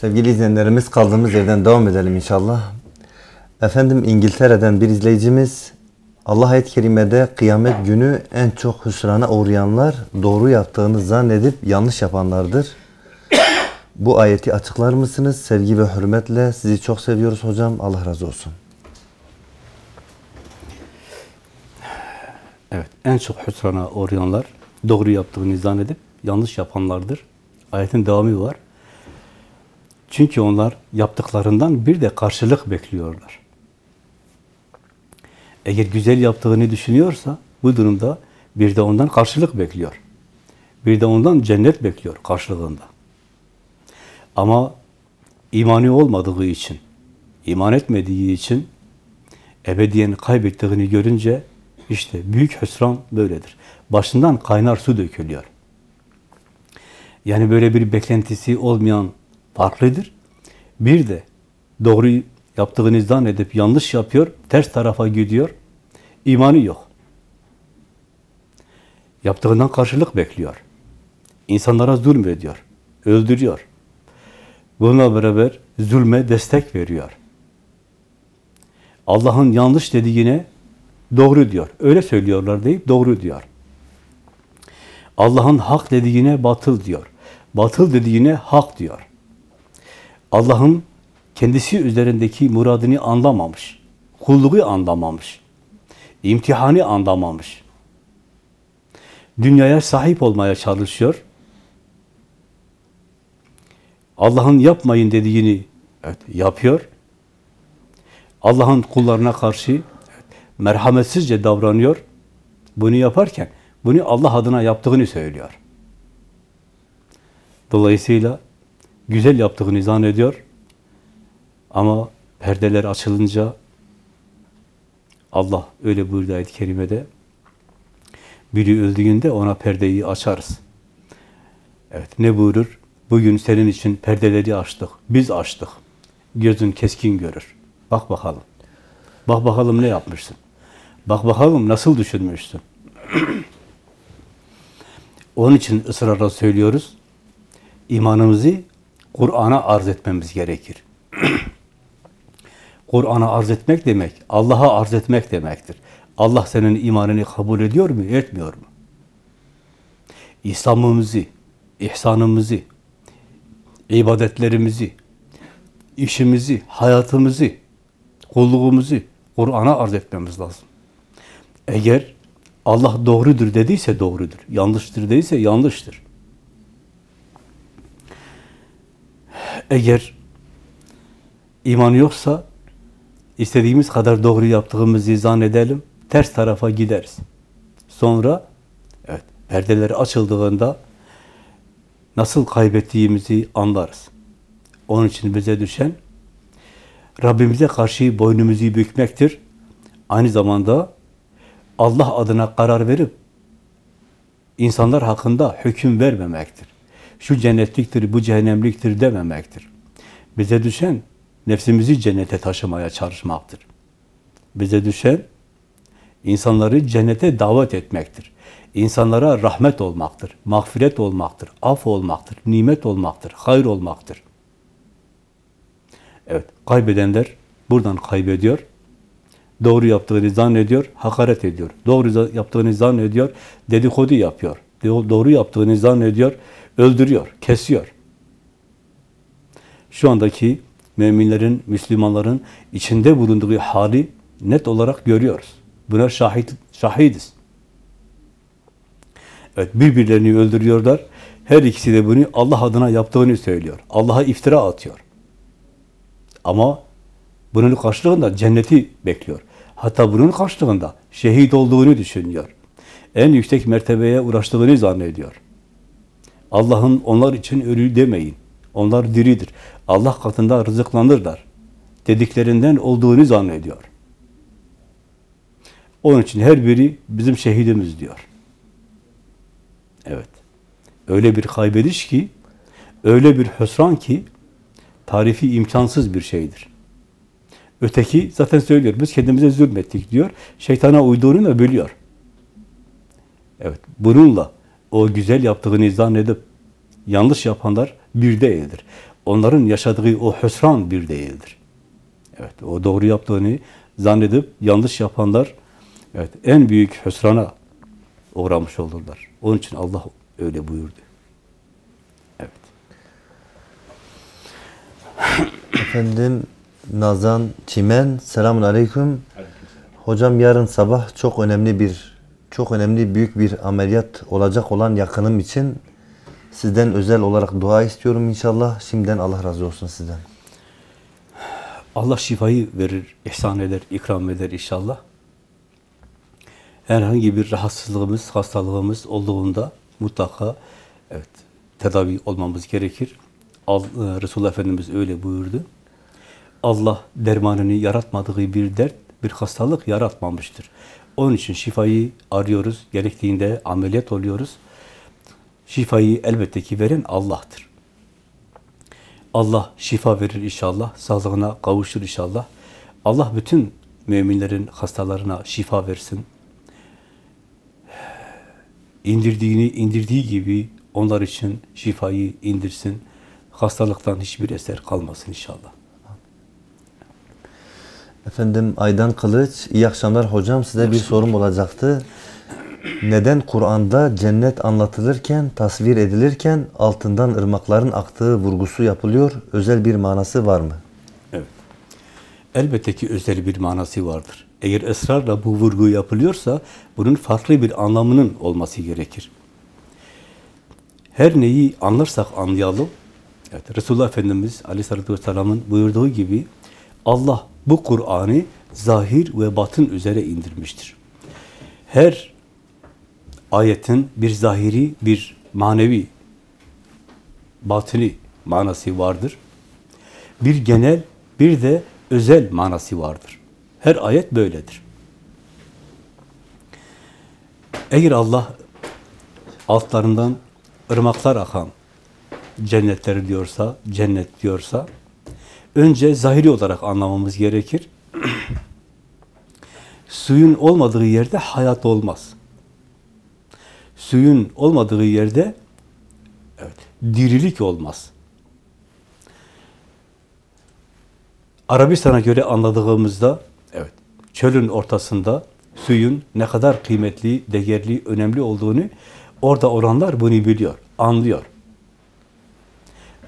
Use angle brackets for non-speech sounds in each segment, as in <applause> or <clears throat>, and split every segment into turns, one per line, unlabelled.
Sevgili izleyenlerimiz kaldığımız yerden devam edelim inşallah. Efendim İngiltere'den bir izleyicimiz Allah ayet-i kerimede kıyamet günü en çok hüsrana uğrayanlar doğru yaptığını zannedip yanlış yapanlardır. <coughs> Bu ayeti açıklar mısınız? Sevgi ve hürmetle sizi çok seviyoruz hocam. Allah razı olsun.
Evet, en çok hüsrana uğrayanlar doğru yaptığını zannedip yanlış yapanlardır. Ayetin devamı var. Çünkü onlar yaptıklarından bir de karşılık bekliyorlar. Eğer güzel yaptığını düşünüyorsa bu durumda bir de ondan karşılık bekliyor. Bir de ondan cennet bekliyor karşılığında. Ama imanı olmadığı için, iman etmediği için ebediyen kaybettiğini görünce işte büyük hüsran böyledir. Başından kaynar su dökülüyor. Yani böyle bir beklentisi olmayan farklıdır. Bir de doğru yaptığını zannedip yanlış yapıyor, ters tarafa gidiyor, imanı yok. Yaptığından karşılık bekliyor. İnsanlara zulmediyor, öldürüyor. Bununla beraber zulme destek veriyor. Allah'ın yanlış dediğine doğru diyor. Öyle söylüyorlar deyip doğru diyor. Allah'ın hak dediğine batıl diyor. Batıl dediğine hak diyor. Allah'ın kendisi üzerindeki muradını anlamamış. Kulluğu anlamamış. imtihanı anlamamış. Dünyaya sahip olmaya çalışıyor. Allah'ın yapmayın dediğini evet, yapıyor. Allah'ın kullarına karşı evet, merhametsizce davranıyor. Bunu yaparken bunu Allah adına yaptığını söylüyor. Dolayısıyla güzel yaptığını zannediyor. Ama perdeler açılınca Allah öyle buyurdu ayet-i kerimede biri öldüğünde ona perdeyi açarız. Evet ne buyurur? Bugün senin için perdeleri açtık. Biz açtık. Gözün keskin görür. Bak bakalım. Bak bakalım ne yapmışsın. Bak bakalım nasıl düşünmüşsün. <clears throat> Onun için ısrarla söylüyoruz. İmanımızı Kur'an'a arz etmemiz gerekir. <clears throat> Kur'an'a arz etmek demek, Allah'a arz etmek demektir. Allah senin imanını kabul ediyor mu, etmiyor mu? İslam'ımızı, ihsanımızı, ibadetlerimizi, işimizi, hayatımızı, kulluğumuzu Kur'an'a arz etmemiz lazım. Eğer Allah doğrudur dediyse doğrudur, yanlıştır dediyse yanlıştır. Eğer iman yoksa istediğimiz kadar doğru yaptığımızı zannedelim, ters tarafa gideriz. Sonra evet, perdeler açıldığında nasıl kaybettiğimizi anlarız. Onun için bize düşen Rabbimize karşı boynumuzu bükmektir. Aynı zamanda Allah adına karar verip insanlar hakkında hüküm vermemektir. Şu cennetliktir, bu cehennemliktir dememektir. Bize düşen nefsimizi cennete taşımaya çalışmaktır. Bize düşen insanları cennete davet etmektir. İnsanlara rahmet olmaktır, mağfiret olmaktır, af olmaktır, nimet olmaktır, hayır olmaktır. Evet, kaybedenler buradan kaybediyor. Doğru yaptığını zannediyor, hakaret ediyor. Doğru yaptığını zannediyor, dedikodu yapıyor. Doğru yaptığını zannediyor, öldürüyor, kesiyor. Şu andaki müminlerin, Müslümanların içinde bulunduğu hali net olarak görüyoruz. Buna şahit, şahidiz. Evet, birbirlerini öldürüyorlar. Her ikisi de bunu Allah adına yaptığını söylüyor. Allah'a iftira atıyor. Ama bunun karşılığında cenneti bekliyor. Hatta bunun karşılığında şehit olduğunu düşünüyor. En yüksek mertebeye uğraştığını zannediyor. Allah'ın onlar için ölü demeyin. Onlar diridir. Allah katında rızıklanırlar. Dediklerinden olduğunu zannediyor. Onun için her biri bizim şehidimiz diyor. Evet. Öyle bir kaybediş ki, öyle bir hüsran ki, tarifi imkansız bir şeydir. Öteki zaten söylüyor, biz kendimize zulmettik diyor. Şeytana uyduğunu da biliyor. Evet, bununla o güzel yaptığını zannedip yanlış yapanlar bir değildir. onların yaşadığı o hüsran bir değildir. Evet, o doğru yaptığını zannedip yanlış yapanlar evet en büyük hüsrana uğramış olurlar. Onun için Allah öyle buyurdu. Evet.
Efendim Nazan Çimen selamun aleyküm. Hocam yarın sabah çok önemli bir çok önemli büyük bir ameliyat olacak olan yakınım için sizden özel olarak dua istiyorum inşallah. Şimdiden Allah razı olsun sizden.
Allah şifayı verir, ihsan eder, ikram eder inşallah. Herhangi bir rahatsızlığımız, hastalığımız olduğunda mutlaka evet tedavi olmamız gerekir. E, Resulullah Efendimiz öyle buyurdu. Allah dermanını yaratmadığı bir dert, bir hastalık yaratmamıştır. Onun için şifayı arıyoruz, gerektiğinde ameliyat oluyoruz. Şifayı elbette ki veren Allah'tır. Allah şifa verir inşallah, sağlığına kavuştur inşallah. Allah bütün müminlerin hastalarına şifa versin. İndirdiğini indirdiği gibi onlar için şifayı indirsin. Hastalıktan hiçbir eser kalmasın inşallah.
Efendim Aydan Kılıç, iyi akşamlar hocam. Size bir sorum olacaktı. Neden Kur'an'da cennet anlatılırken, tasvir edilirken altından ırmakların aktığı vurgusu yapılıyor? Özel bir manası var mı?
Evet. Elbette ki özel bir manası vardır. Eğer ısrarla bu vurgu yapılıyorsa bunun farklı bir anlamının olması gerekir. Her neyi anlarsak anlayalım. Evet, Resulullah Efendimiz Aleyhisselatü Vesselam'ın buyurduğu gibi Allah bu Kur'an'ı zahir ve batın üzere indirmiştir. Her ayetin bir zahiri, bir manevi, batını manası vardır. Bir genel, bir de özel manası vardır. Her ayet böyledir. Eğer Allah altlarından ırmaklar akan cennetleri diyorsa, cennet diyorsa, önce zahiri olarak anlamamız gerekir. <clears throat> Suyun olmadığı yerde hayat olmaz. Suyun olmadığı yerde evet, dirilik olmaz. Arabistan'a göre anladığımızda evet çölün ortasında suyun ne kadar kıymetli, değerli, önemli olduğunu orada olanlar bunu biliyor, anlıyor.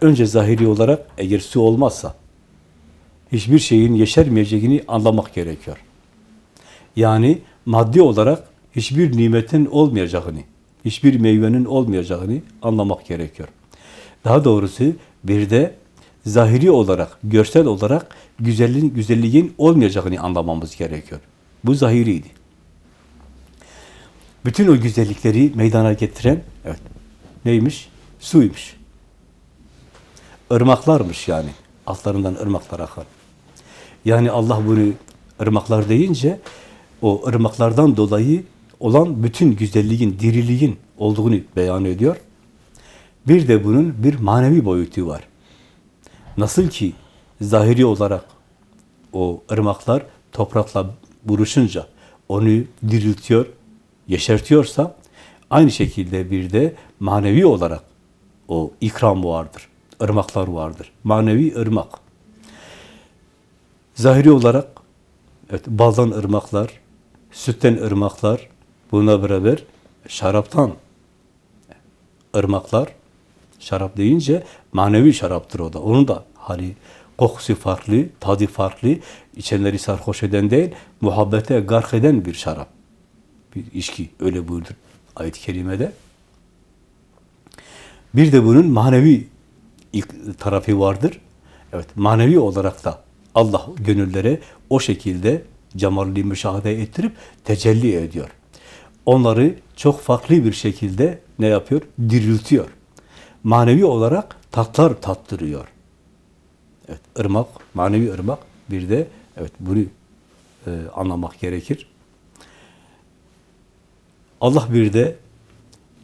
Önce zahiri olarak eğer su olmazsa hiçbir şeyin yeşermeyeceğini anlamak gerekiyor. Yani maddi olarak hiçbir nimetin olmayacağını, hiçbir meyvenin olmayacağını anlamak gerekiyor. Daha doğrusu bir de zahiri olarak, görsel olarak güzelliğin, güzelliğin olmayacağını anlamamız gerekiyor. Bu zahiriydi. Bütün o güzellikleri meydana getiren, evet, neymiş? Suymuş. Irmaklarmış yani. Altlarından ırmaklar akar. Yani Allah bunu ırmaklar deyince, o ırmaklardan dolayı olan bütün güzelliğin, diriliğin olduğunu beyan ediyor. Bir de bunun bir manevi boyutu var. Nasıl ki zahiri olarak o ırmaklar toprakla buruşunca onu diriltiyor, yeşertiyorsa aynı şekilde bir de manevi olarak o ikram vardır. ırmaklar vardır. Manevi ırmak. Zahiri olarak evet, baldan ırmaklar, sütten ırmaklar, buna beraber şaraptan ırmaklar, şarap deyince manevi şaraptır o da. Onun da hani kokusu farklı, tadı farklı, içenleri sarhoş eden değil, muhabbete gark eden bir şarap. Bir içki, öyle buyurdur ayet-i kerimede. Bir de bunun manevi tarafı vardır. Evet, manevi olarak da Allah gönüllere o şekilde cemalli müşahede ettirip tecelli ediyor. Onları çok farklı bir şekilde ne yapıyor? Diriltiyor. Manevi olarak tatlar tattırıyor. Evet, ırmak, manevi ırmak bir de evet bunu e, anlamak gerekir. Allah bir de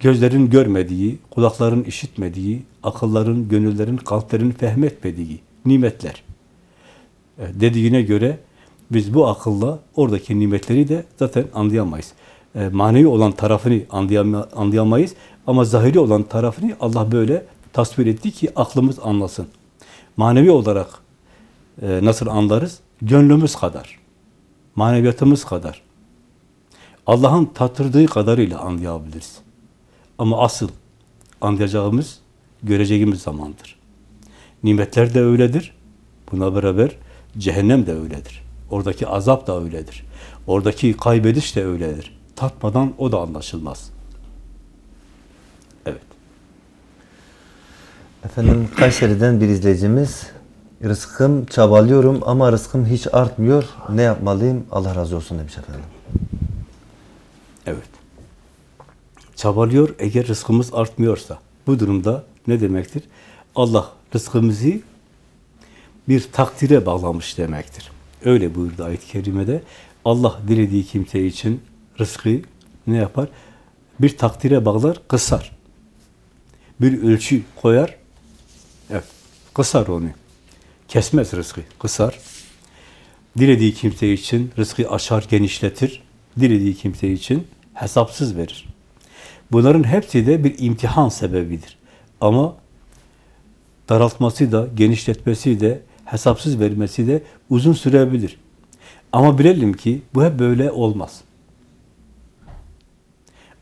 gözlerin görmediği, kulakların işitmediği, akılların, gönüllerin, kalplerin fehmetmediği nimetler. Evet, dediğine göre biz bu akılla oradaki nimetleri de zaten anlayamayız. E, manevi olan tarafını anlayama, anlayamayız ama zahiri olan tarafını Allah böyle tasvir etti ki aklımız anlasın. Manevi olarak e, nasıl anlarız? Gönlümüz kadar, maneviyatımız kadar. Allah'ın tattırdığı kadarıyla anlayabiliriz. Ama asıl anlayacağımız, göreceğimiz zamandır. Nimetler de öyledir. Buna beraber cehennem de öyledir. Oradaki azap da öyledir. Oradaki kaybediş de öyledir. Tatmadan o da anlaşılmaz. Evet.
Efendim Kayseri'den bir izleyicimiz rızkım çabalıyorum ama rızkım hiç artmıyor. Ne yapmalıyım? Allah razı olsun demiş efendim.
Evet. Çabalıyor eğer rızkımız artmıyorsa. Bu durumda ne demektir? Allah rızkımızı bir takdire bağlamış demektir. Öyle buyurdu ayet-i kerimede. Allah dilediği kimse için rızkı ne yapar? Bir takdire bağlar, kısar. Bir ölçü koyar, evet, kısar onu. Kesmez rızkı, kısar. Dilediği kimse için rızkı aşar, genişletir. Dilediği kimse için hesapsız verir. Bunların hepsi de bir imtihan sebebidir. Ama daraltması da, genişletmesi de, hesapsız vermesi de uzun sürebilir. Ama bilelim ki bu hep böyle olmaz.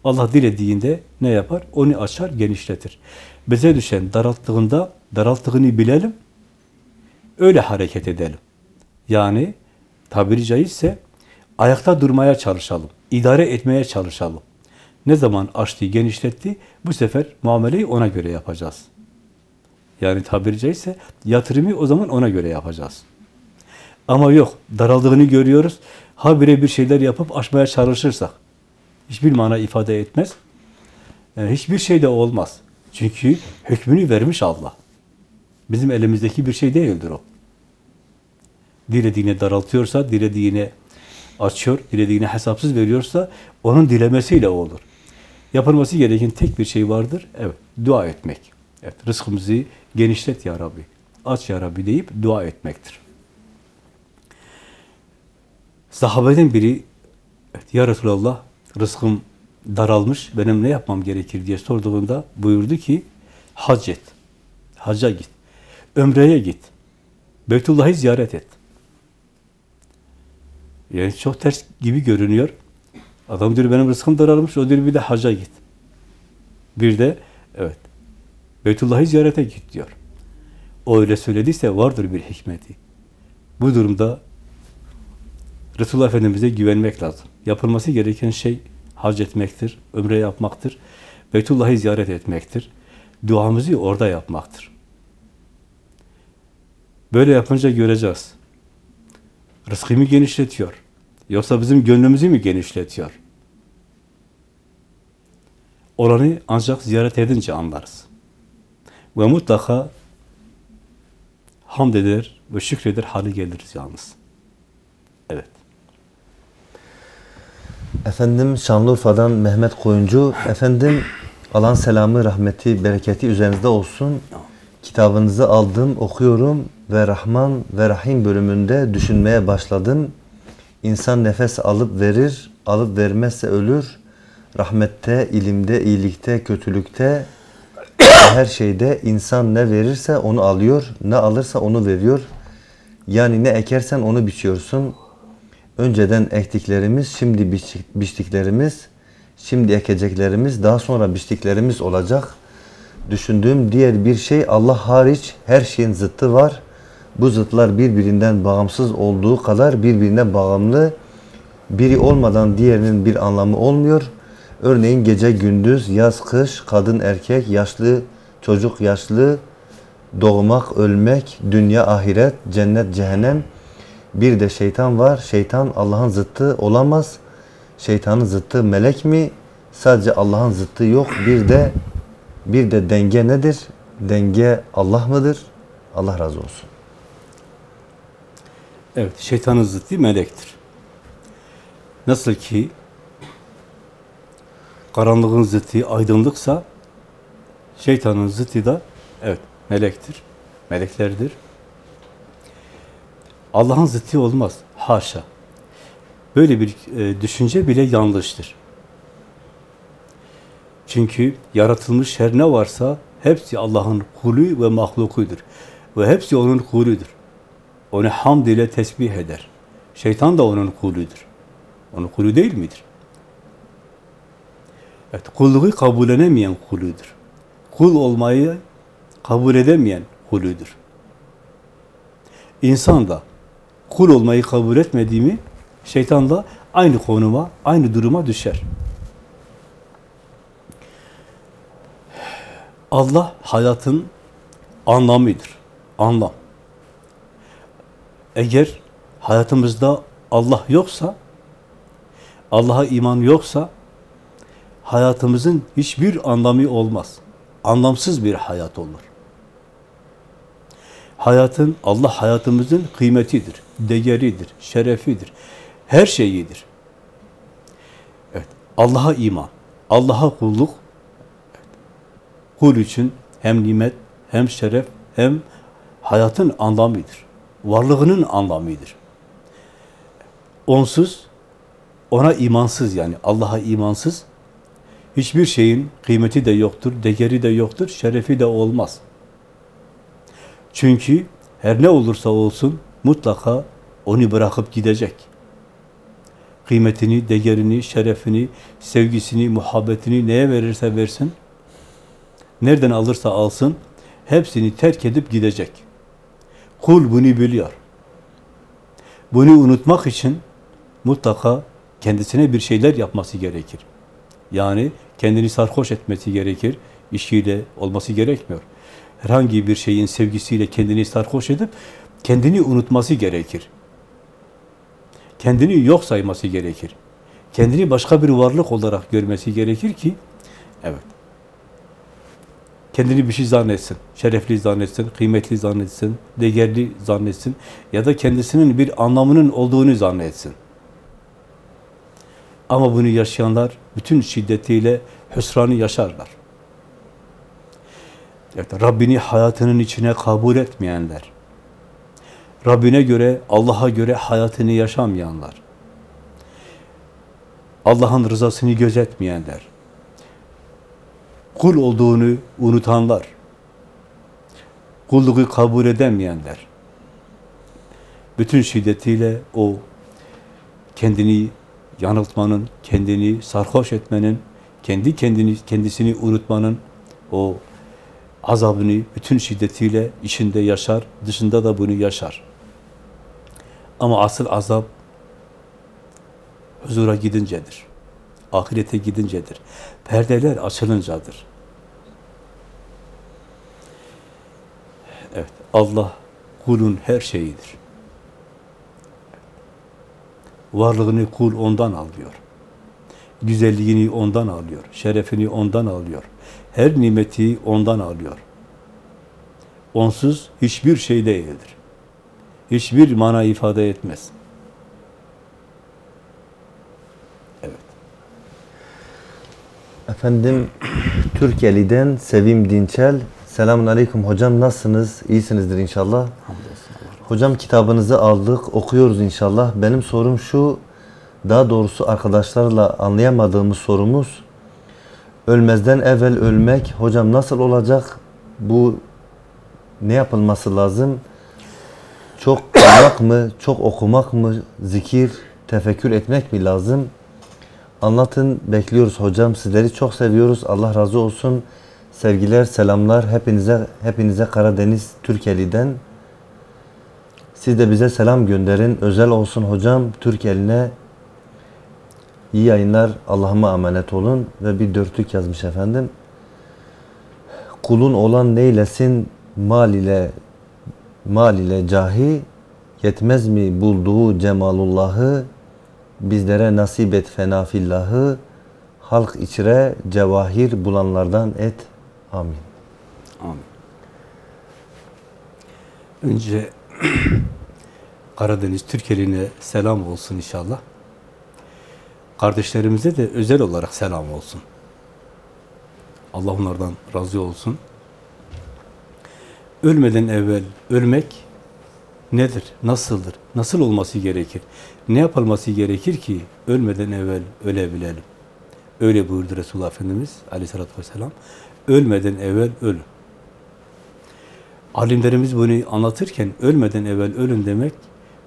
Allah dilediğinde ne yapar? Onu açar, genişletir. Bize düşen daralttığında, daralttığını bilelim, öyle hareket edelim. Yani tabiri caizse ayakta durmaya çalışalım, idare etmeye çalışalım. Ne zaman açtı, genişletti, bu sefer muameleyi ona göre yapacağız. Yani tabiri caizse yatırımı o zaman ona göre yapacağız. Ama yok, daraldığını görüyoruz. Habire bir şeyler yapıp aşmaya çalışırsak, hiçbir mana ifade etmez. Yani hiçbir şey de olmaz. Çünkü hükmünü vermiş Allah. Bizim elimizdeki bir şey değildir o. Dilediğine daraltıyorsa, dilediğine açıyor, dilediğine hesapsız veriyorsa, onun dilemesiyle olur. Yapılması gereken tek bir şey vardır. Evet, dua etmek. Evet, rızkımızı genişlet ya Rabbi, aç ya Rabbi deyip dua etmektir. Sahabeden biri, evet, ya Resulallah, rızkım daralmış, benim ne yapmam gerekir diye sorduğunda buyurdu ki, hac et, hacca git, ömreye git, Beytullah'ı ziyaret et. Yani çok ters gibi görünüyor. Adam diyor benim rızkım daralmış, o diyor bir de hacca git. Bir de, evet, Beytullah'ı ziyarete git diyor. O öyle söylediyse vardır bir hikmeti. Bu durumda Resulullah Efendimiz'e güvenmek lazım. Yapılması gereken şey hac etmektir, ömre yapmaktır, Beytullah'ı ziyaret etmektir. Duamızı orada yapmaktır. Böyle yapınca göreceğiz. Rızkımı genişletiyor. Yoksa bizim gönlümüzü mü genişletiyor? Oranı ancak ziyaret edince anlarız. Ve mutlaka hamd eder ve şükreder hali geliriz yalnız. Evet.
Efendim Şanlıurfa'dan Mehmet Koyuncu. Efendim Allah'ın selamı, rahmeti, bereketi üzerinizde olsun. Kitabınızı aldım, okuyorum ve Rahman ve Rahim bölümünde düşünmeye başladım. İnsan nefes alıp verir, alıp vermezse ölür. Rahmette, ilimde, iyilikte, kötülükte, her şeyde insan ne verirse onu alıyor, ne alırsa onu veriyor. Yani ne ekersen onu biçiyorsun. Önceden ektiklerimiz, şimdi biçtik- biçtiklerimiz, şimdi ekeceklerimiz, daha sonra biçtiklerimiz olacak. Düşündüğüm diğer bir şey Allah hariç her şeyin zıttı var. Bu zıtlar birbirinden bağımsız olduğu kadar birbirine bağımlı. Biri olmadan diğerinin bir anlamı olmuyor. Örneğin gece gündüz, yaz kış, kadın erkek, yaşlı çocuk yaşlı, doğmak ölmek, dünya ahiret, cennet cehennem. Bir de şeytan var. Şeytan Allah'ın zıttı olamaz. Şeytanın zıttı melek mi? Sadece Allah'ın zıttı yok. Bir de bir de denge nedir? Denge Allah mıdır? Allah razı olsun.
Evet, şeytanın zıttı melektir. Nasıl ki karanlığın zıttı aydınlıksa şeytanın zıttı da evet melektir. Meleklerdir. Allah'ın zıttı olmaz. Haşa. Böyle bir e, düşünce bile yanlıştır. Çünkü yaratılmış her ne varsa hepsi Allah'ın kulü ve mahlukudur. Ve hepsi onun kuludur. Onu hamd ile tesbih eder. Şeytan da onun kuludur. Onun kulu değil midir? Evet, kulluğu kabullenemeyen kuludur. Kul olmayı kabul edemeyen kuludur. İnsan da kul olmayı kabul etmediğimi şeytan da aynı konuma, aynı duruma düşer. Allah hayatın anlamıdır. Anlam. Eğer hayatımızda Allah yoksa, Allah'a iman yoksa, hayatımızın hiçbir anlamı olmaz. Anlamsız bir hayat olur. Hayatın, Allah hayatımızın kıymetidir, değeridir, şerefidir, her şeyidir. Evet, Allah'a iman, Allah'a kulluk, kul için hem nimet, hem şeref, hem hayatın anlamıdır. Varlığının anlamıdır. Onsuz, ona imansız yani Allah'a imansız, hiçbir şeyin kıymeti de yoktur, değeri de yoktur, şerefi de olmaz. Çünkü her ne olursa olsun mutlaka onu bırakıp gidecek. Kıymetini, değerini, şerefini, sevgisini, muhabbetini neye verirse versin, nereden alırsa alsın, hepsini terk edip gidecek. Kul bunu biliyor. Bunu unutmak için mutlaka kendisine bir şeyler yapması gerekir. Yani kendini sarhoş etmesi gerekir. İşiyle olması gerekmiyor. Herhangi bir şeyin sevgisiyle kendini sarhoş edip kendini unutması gerekir. Kendini yok sayması gerekir. Kendini başka bir varlık olarak görmesi gerekir ki evet kendini bir şey zannetsin, şerefli zannetsin, kıymetli zannetsin, değerli zannetsin ya da kendisinin bir anlamının olduğunu zannetsin. Ama bunu yaşayanlar bütün şiddetiyle hüsranı yaşarlar. Evet, Rabbini hayatının içine kabul etmeyenler, Rabbine göre, Allah'a göre hayatını yaşamayanlar, Allah'ın rızasını gözetmeyenler, kul olduğunu unutanlar, kulluğu kabul edemeyenler, bütün şiddetiyle o kendini yanıltmanın, kendini sarhoş etmenin, kendi kendini kendisini unutmanın o azabını bütün şiddetiyle içinde yaşar, dışında da bunu yaşar. Ama asıl azap huzura gidincedir. Ahirete gidincedir. Perdeler açılıncadır. Evet, Allah kulun her şeyidir. Varlığını kul ondan alıyor. Güzelliğini ondan alıyor. Şerefini ondan alıyor. Her nimeti ondan alıyor. Onsuz hiçbir şey değildir. Hiçbir mana ifade etmez. Evet.
Efendim Türkiye'liden Sevim Dinçel. Selamun Aleyküm hocam nasılsınız? İyisinizdir inşallah.
Hamdolsun.
Hocam kitabınızı aldık, okuyoruz inşallah. Benim sorum şu, daha doğrusu arkadaşlarla anlayamadığımız sorumuz, ölmezden evvel ölmek, hocam nasıl olacak? Bu ne yapılması lazım? Çok <coughs> kalmak mı, çok okumak mı, zikir, tefekkür etmek mi lazım? Anlatın, bekliyoruz hocam. Sizleri çok seviyoruz. Allah razı olsun. Sevgiler, selamlar hepinize hepinize Karadeniz Türkiye'liden. Siz de bize selam gönderin. Özel olsun hocam. Türkiye'line iyi yayınlar. Allah'ıma emanet olun. Ve bir dörtlük yazmış efendim. Kulun olan neylesin mal ile mal ile cahi yetmez mi bulduğu cemalullahı bizlere nasip et fena fillahı halk içire cevahir bulanlardan et. Amin.
Amin. Önce <clears throat> Karadeniz Türkiye'line selam olsun inşallah. Kardeşlerimize de özel olarak selam olsun. Allah onlardan razı olsun. Ölmeden evvel ölmek nedir? Nasıldır? Nasıl olması gerekir? Ne yapılması gerekir ki ölmeden evvel ölebilelim? Öyle buyurdu Resulullah Efendimiz aleyhissalatü vesselam. Ölmeden evvel ölün. Alimlerimiz bunu anlatırken ölmeden evvel ölün demek,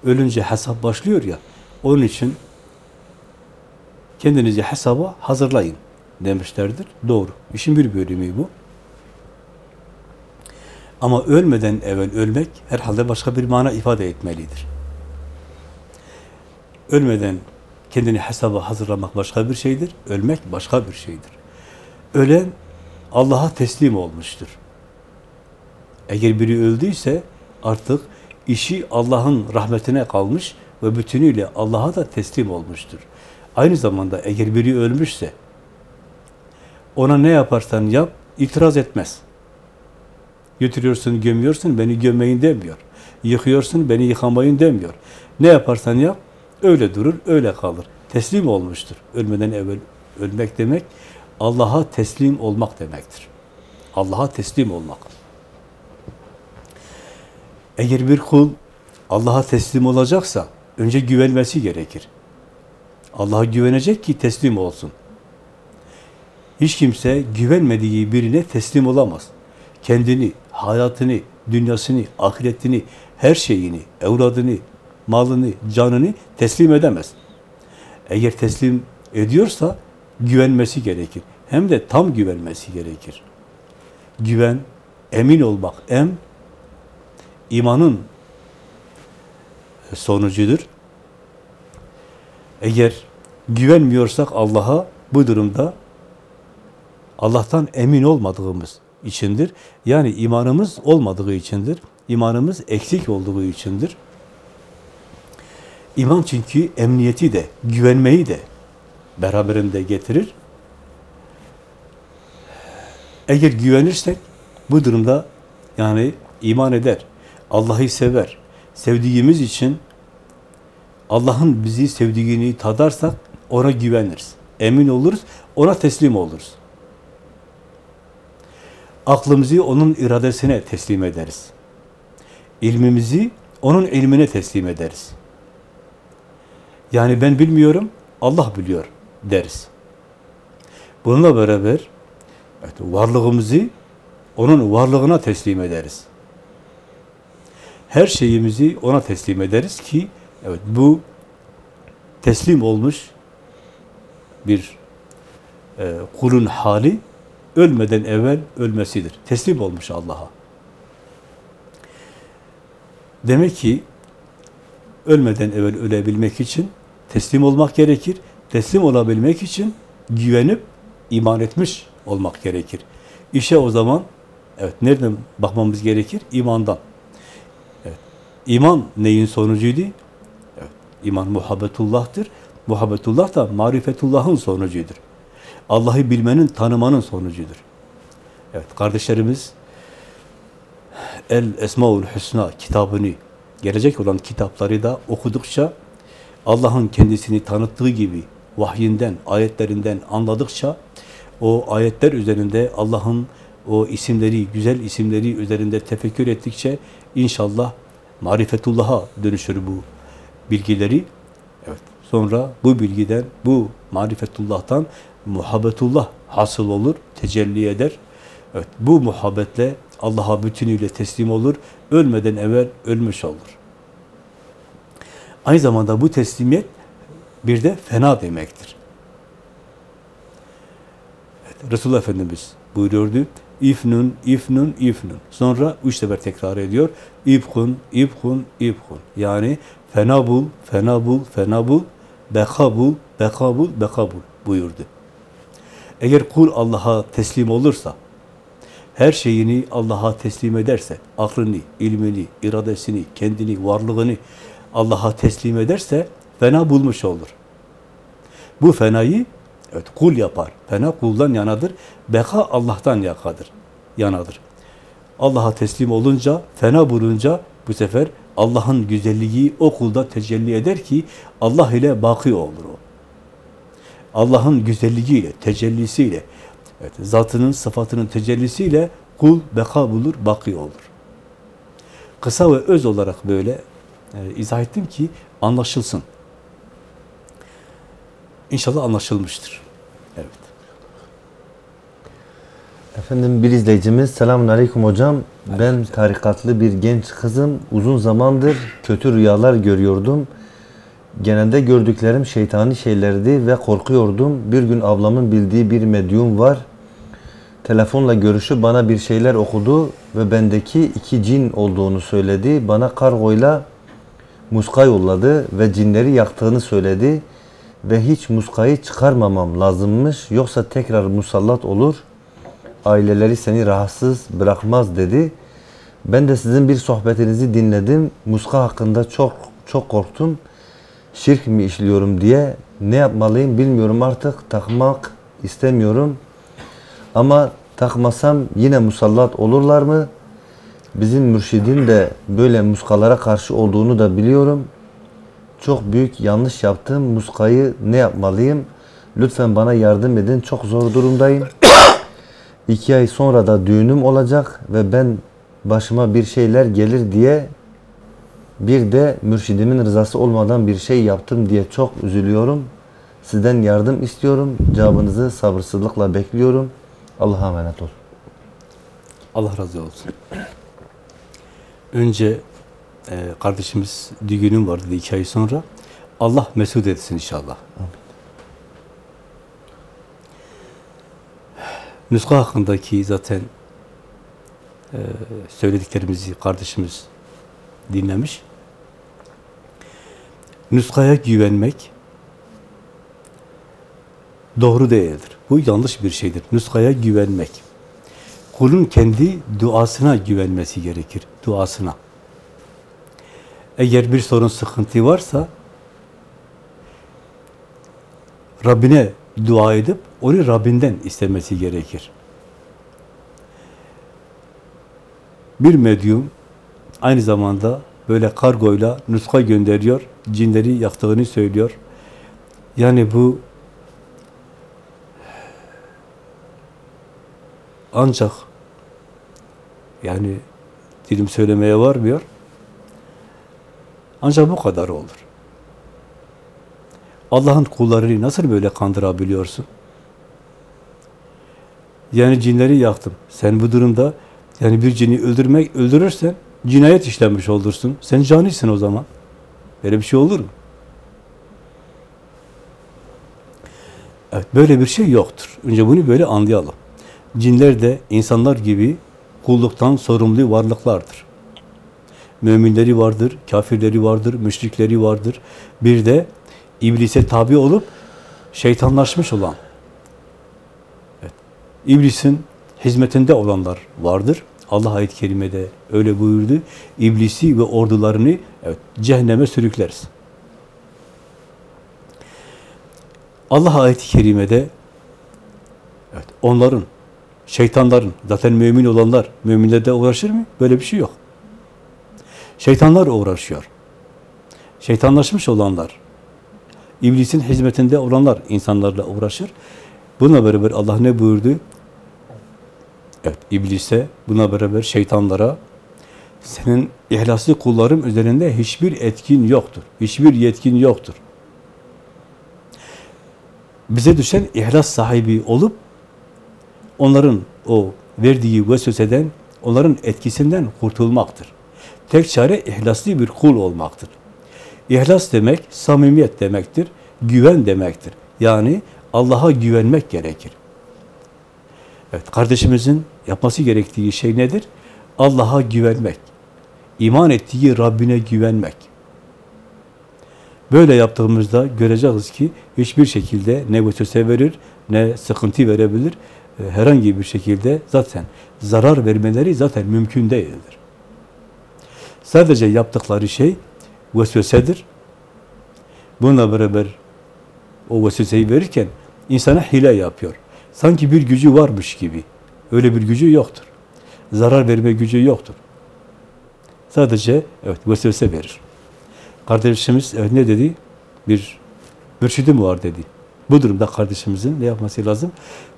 ölünce hesap başlıyor ya, onun için kendinizi hesaba hazırlayın demişlerdir. Doğru. İşin bir bölümü bu. Ama ölmeden evvel ölmek herhalde başka bir mana ifade etmelidir. Ölmeden kendini hesaba hazırlamak başka bir şeydir, ölmek başka bir şeydir. Ölen Allah'a teslim olmuştur. Eğer biri öldüyse artık işi Allah'ın rahmetine kalmış ve bütünüyle Allah'a da teslim olmuştur. Aynı zamanda eğer biri ölmüşse ona ne yaparsan yap itiraz etmez. Götürüyorsun, gömüyorsun, beni gömmeyin demiyor. Yıkıyorsun, beni yıkamayın demiyor. Ne yaparsan yap, öyle durur, öyle kalır. Teslim olmuştur. Ölmeden evvel ölmek demek, Allah'a teslim olmak demektir. Allah'a teslim olmak. Eğer bir kul Allah'a teslim olacaksa, önce güvenmesi gerekir. Allah'a güvenecek ki teslim olsun. Hiç kimse güvenmediği birine teslim olamaz. Kendini, hayatını, dünyasını, ahiretini, her şeyini, evladını, malını, canını teslim edemez. Eğer teslim ediyorsa güvenmesi gerekir. Hem de tam güvenmesi gerekir. Güven, emin olmak, em, imanın sonucudur. Eğer güvenmiyorsak Allah'a bu durumda Allah'tan emin olmadığımız içindir. Yani imanımız olmadığı içindir. İmanımız eksik olduğu içindir. İman çünkü emniyeti de, güvenmeyi de beraberinde getirir. Eğer güvenirsek bu durumda yani iman eder, Allah'ı sever, sevdiğimiz için Allah'ın bizi sevdiğini tadarsak ona güveniriz. Emin oluruz, ona teslim oluruz. Aklımızı onun iradesine teslim ederiz. İlmimizi onun ilmine teslim ederiz. Yani ben bilmiyorum, Allah biliyor deriz. Bununla beraber evet, varlığımızı onun varlığına teslim ederiz. Her şeyimizi ona teslim ederiz ki evet bu teslim olmuş bir e, kulun hali ölmeden evvel ölmesidir. Teslim olmuş Allah'a. Demek ki ölmeden evvel ölebilmek için teslim olmak gerekir. Teslim olabilmek için güvenip iman etmiş olmak gerekir. İşe o zaman evet nereden bakmamız gerekir? İmandan. İman neyin sonucuydu? Evet. İman muhabbetullah'tır. Muhabbetullah da marifetullah'ın sonucudur. Allah'ı bilmenin, tanımanın sonucudur. Evet, kardeşlerimiz El Esmaül Hüsna kitabını, gelecek olan kitapları da okudukça, Allah'ın kendisini tanıttığı gibi vahyinden, ayetlerinden anladıkça, o ayetler üzerinde Allah'ın o isimleri, güzel isimleri üzerinde tefekkür ettikçe inşallah marifetullah'a dönüşür bu bilgileri. Evet. Sonra bu bilgiden, bu marifetullah'tan muhabbetullah hasıl olur, tecelli eder. Evet, bu muhabbetle Allah'a bütünüyle teslim olur, ölmeden evvel ölmüş olur. Aynı zamanda bu teslimiyet bir de fena demektir. Evet, Resulullah Efendimiz buyuruyordu, İfnun, ifnun, ifnun. Sonra üç sefer tekrar ediyor. İbkun, ibkun, ibkun. Yani fena bul, fena bul, fena bul, beka bul, beka bul, beka bul buyurdu. Eğer kul Allah'a teslim olursa, her şeyini Allah'a teslim ederse, aklını, ilmini, iradesini, kendini, varlığını Allah'a teslim ederse, fena bulmuş olur. Bu fenayı evet, kul yapar. Fena kuldan yanadır. Beka Allah'tan yakadır, yanadır. Allah'a teslim olunca, fena bulunca bu sefer Allah'ın güzelliği o kulda tecelli eder ki Allah ile baki olur o. Allah'ın güzelliğiyle, tecellisiyle, evet, zatının, sıfatının tecellisiyle kul beka bulur, baki olur. Kısa ve öz olarak böyle e, izah ettim ki anlaşılsın. İnşallah anlaşılmıştır. Evet.
Efendim bir izleyicimiz selamun aleyküm hocam. Ben tarikatlı bir genç kızım. Uzun zamandır kötü rüyalar görüyordum. Genelde gördüklerim şeytani şeylerdi ve korkuyordum. Bir gün ablamın bildiği bir medyum var. Telefonla görüşüp bana bir şeyler okudu ve bendeki iki cin olduğunu söyledi. Bana kargoyla muska yolladı ve cinleri yaktığını söyledi. Ve hiç muskayı çıkarmamam lazımmış. Yoksa tekrar musallat olur. Aileleri seni rahatsız bırakmaz dedi. Ben de sizin bir sohbetinizi dinledim. Muska hakkında çok çok korktum. Şirk mi işliyorum diye ne yapmalıyım bilmiyorum artık. Takmak istemiyorum. Ama takmasam yine musallat olurlar mı? Bizim mürşidin de böyle muskalara karşı olduğunu da biliyorum. Çok büyük yanlış yaptım. Muskayı ne yapmalıyım? Lütfen bana yardım edin. Çok zor durumdayım. İki ay sonra da düğünüm olacak ve ben başıma bir şeyler gelir diye bir de mürşidimin rızası olmadan bir şey yaptım diye çok üzülüyorum. Sizden yardım istiyorum. Cevabınızı sabırsızlıkla bekliyorum. Allah'a emanet ol.
Allah razı olsun. Önce e, kardeşimiz düğünüm var dedi iki ay sonra. Allah mesut etsin inşallah. Nuska hakkındaki zaten e, söylediklerimizi kardeşimiz dinlemiş. Nuskaya güvenmek doğru değildir. Bu yanlış bir şeydir. Nuskaya güvenmek. Kulun kendi duasına güvenmesi gerekir. Duasına. Eğer bir sorun, sıkıntı varsa Rabbine dua edip onu Rabbinden istemesi gerekir. Bir medyum aynı zamanda böyle kargoyla nuska gönderiyor, cinleri yaktığını söylüyor. Yani bu ancak yani dilim söylemeye varmıyor. Ancak bu kadar olur. Allah'ın kullarını nasıl böyle kandırabiliyorsun? Yani cinleri yaktım. Sen bu durumda yani bir cini öldürmek öldürürsen cinayet işlenmiş olursun. Sen canisin o zaman. Böyle bir şey olur mu? Evet, böyle bir şey yoktur. Önce bunu böyle anlayalım. Cinler de insanlar gibi kulluktan sorumlu varlıklardır. Müminleri vardır, kafirleri vardır, müşrikleri vardır. Bir de iblise tabi olup şeytanlaşmış olan, iblisin hizmetinde olanlar vardır. Allah ayet-i kerimede öyle buyurdu. İblisi ve ordularını evet, cehenneme sürükleriz. Allah ayet-i kerimede evet, onların, şeytanların, zaten mümin olanlar müminlerle uğraşır mı? Böyle bir şey yok. Şeytanlar uğraşıyor. Şeytanlaşmış olanlar, iblisin hizmetinde olanlar insanlarla uğraşır. Buna beraber Allah ne buyurdu? Evet, iblise, buna beraber şeytanlara, senin ihlaslı kullarım üzerinde hiçbir etkin yoktur. Hiçbir yetkin yoktur. Bize düşen ihlas sahibi olup, onların o verdiği vesveseden, onların etkisinden kurtulmaktır. Tek çare ihlaslı bir kul olmaktır. İhlas demek, samimiyet demektir, güven demektir. Yani Allah'a güvenmek gerekir. Evet, kardeşimizin yapması gerektiği şey nedir? Allah'a güvenmek. İman ettiği Rabbine güvenmek. Böyle yaptığımızda göreceğiz ki hiçbir şekilde ne vesvese verir, ne sıkıntı verebilir. Herhangi bir şekilde zaten zarar vermeleri zaten mümkün değildir. Sadece yaptıkları şey vesvesedir. Bununla beraber o vesveseyi verirken insana hile yapıyor. Sanki bir gücü varmış gibi. Öyle bir gücü yoktur. Zarar verme gücü yoktur. Sadece evet vesvese verir. Kardeşimiz evet ne dedi? Bir mürşidim var dedi. Bu durumda kardeşimizin ne yapması lazım?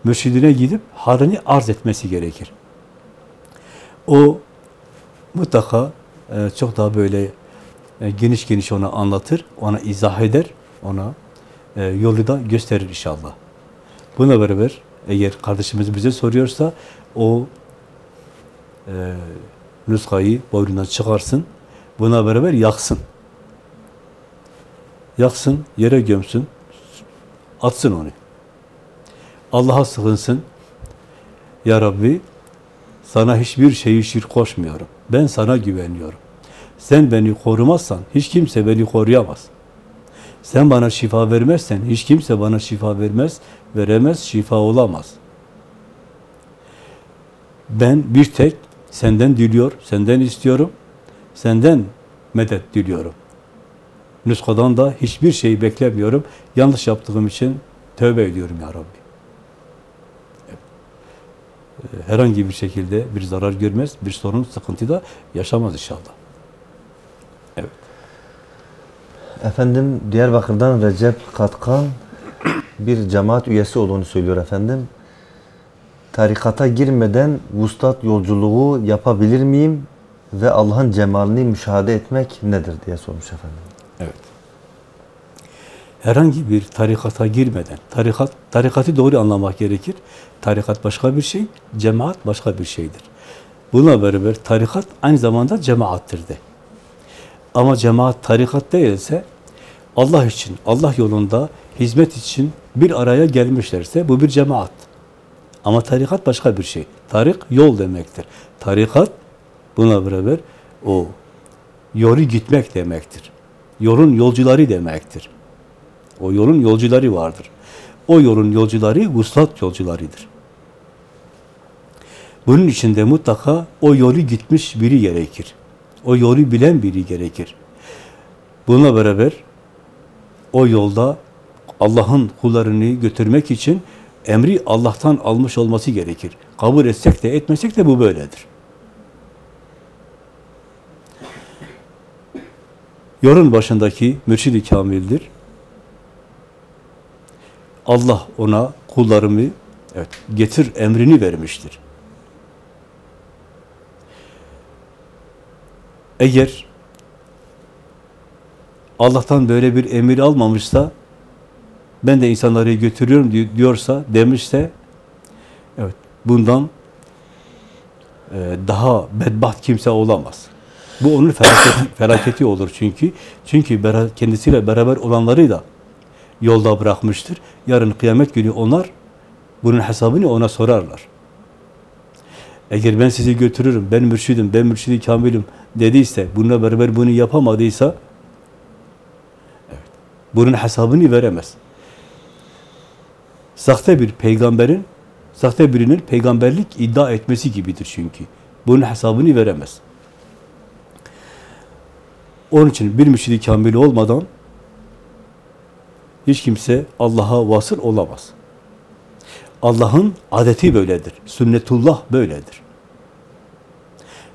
Mürşidine gidip halini arz etmesi gerekir. O mutlaka e, çok daha böyle e, geniş geniş ona anlatır, ona izah eder, ona e, yolu da gösterir inşallah. Buna beraber eğer kardeşimiz bize soruyorsa o e, nuskayı boynundan çıkarsın. Buna beraber yaksın. Yaksın, yere gömsün, atsın onu. Allah'a sığınsın. Ya Rabbi, sana hiçbir şeyi şirk koşmuyorum. Ben sana güveniyorum. Sen beni korumazsan hiç kimse beni koruyamaz. Sen bana şifa vermezsen hiç kimse bana şifa vermez, veremez, şifa olamaz. Ben bir tek senden diliyor, senden istiyorum, senden medet diliyorum. Nuskadan da hiçbir şey beklemiyorum. Yanlış yaptığım için tövbe ediyorum ya Rabbi. Ee, Herhangi bir şekilde bir zarar görmez, bir sorun, sıkıntı da yaşamaz inşallah. Evet.
Efendim Diyarbakır'dan Recep Katkan bir cemaat üyesi olduğunu söylüyor efendim. Tarikata girmeden vuslat yolculuğu yapabilir miyim ve Allah'ın cemalini müşahede etmek nedir diye sormuş efendim.
Evet. Herhangi bir tarikata girmeden, tarikat, tarikatı doğru anlamak gerekir. Tarikat başka bir şey, cemaat başka bir şeydir. Buna beraber tarikat aynı zamanda cemaattir de. Ama cemaat tarikat değilse, Allah için, Allah yolunda hizmet için bir araya gelmişlerse bu bir cemaat. Ama tarikat başka bir şey. Tarik yol demektir. Tarikat buna beraber o yolu gitmek demektir. Yolun yolcuları demektir. O yolun yolcuları vardır. O yolun yolcuları vuslat yolcularıdır. Bunun için de mutlaka o yolu gitmiş biri gerekir. O yolu bilen biri gerekir. Bununla beraber o yolda Allah'ın kullarını götürmek için emri Allah'tan almış olması gerekir. Kabul etsek de etmesek de bu böyledir. Yolun başındaki mürşid-i kamildir. Allah ona kullarımı evet, getir emrini vermiştir. Eğer Allah'tan böyle bir emir almamışsa ben de insanları götürüyorum diyorsa, demişse evet bundan e, daha bedbaht kimse olamaz. Bu onun felaketi, <coughs> felaketi olur çünkü. Çünkü kendisiyle beraber olanları da yolda bırakmıştır. Yarın kıyamet günü onlar bunun hesabını ona sorarlar. Eğer ben sizi götürürüm, ben mürşidim, ben mürşidi kamilim dediyse, bununla beraber bunu yapamadıysa evet, bunun hesabını veremez. Sahte bir peygamberin, sahte birinin peygamberlik iddia etmesi gibidir çünkü. Bunun hesabını veremez. Onun için bir müşid-i kamil olmadan hiç kimse Allah'a vasıl olamaz. Allah'ın adeti böyledir. Sünnetullah böyledir.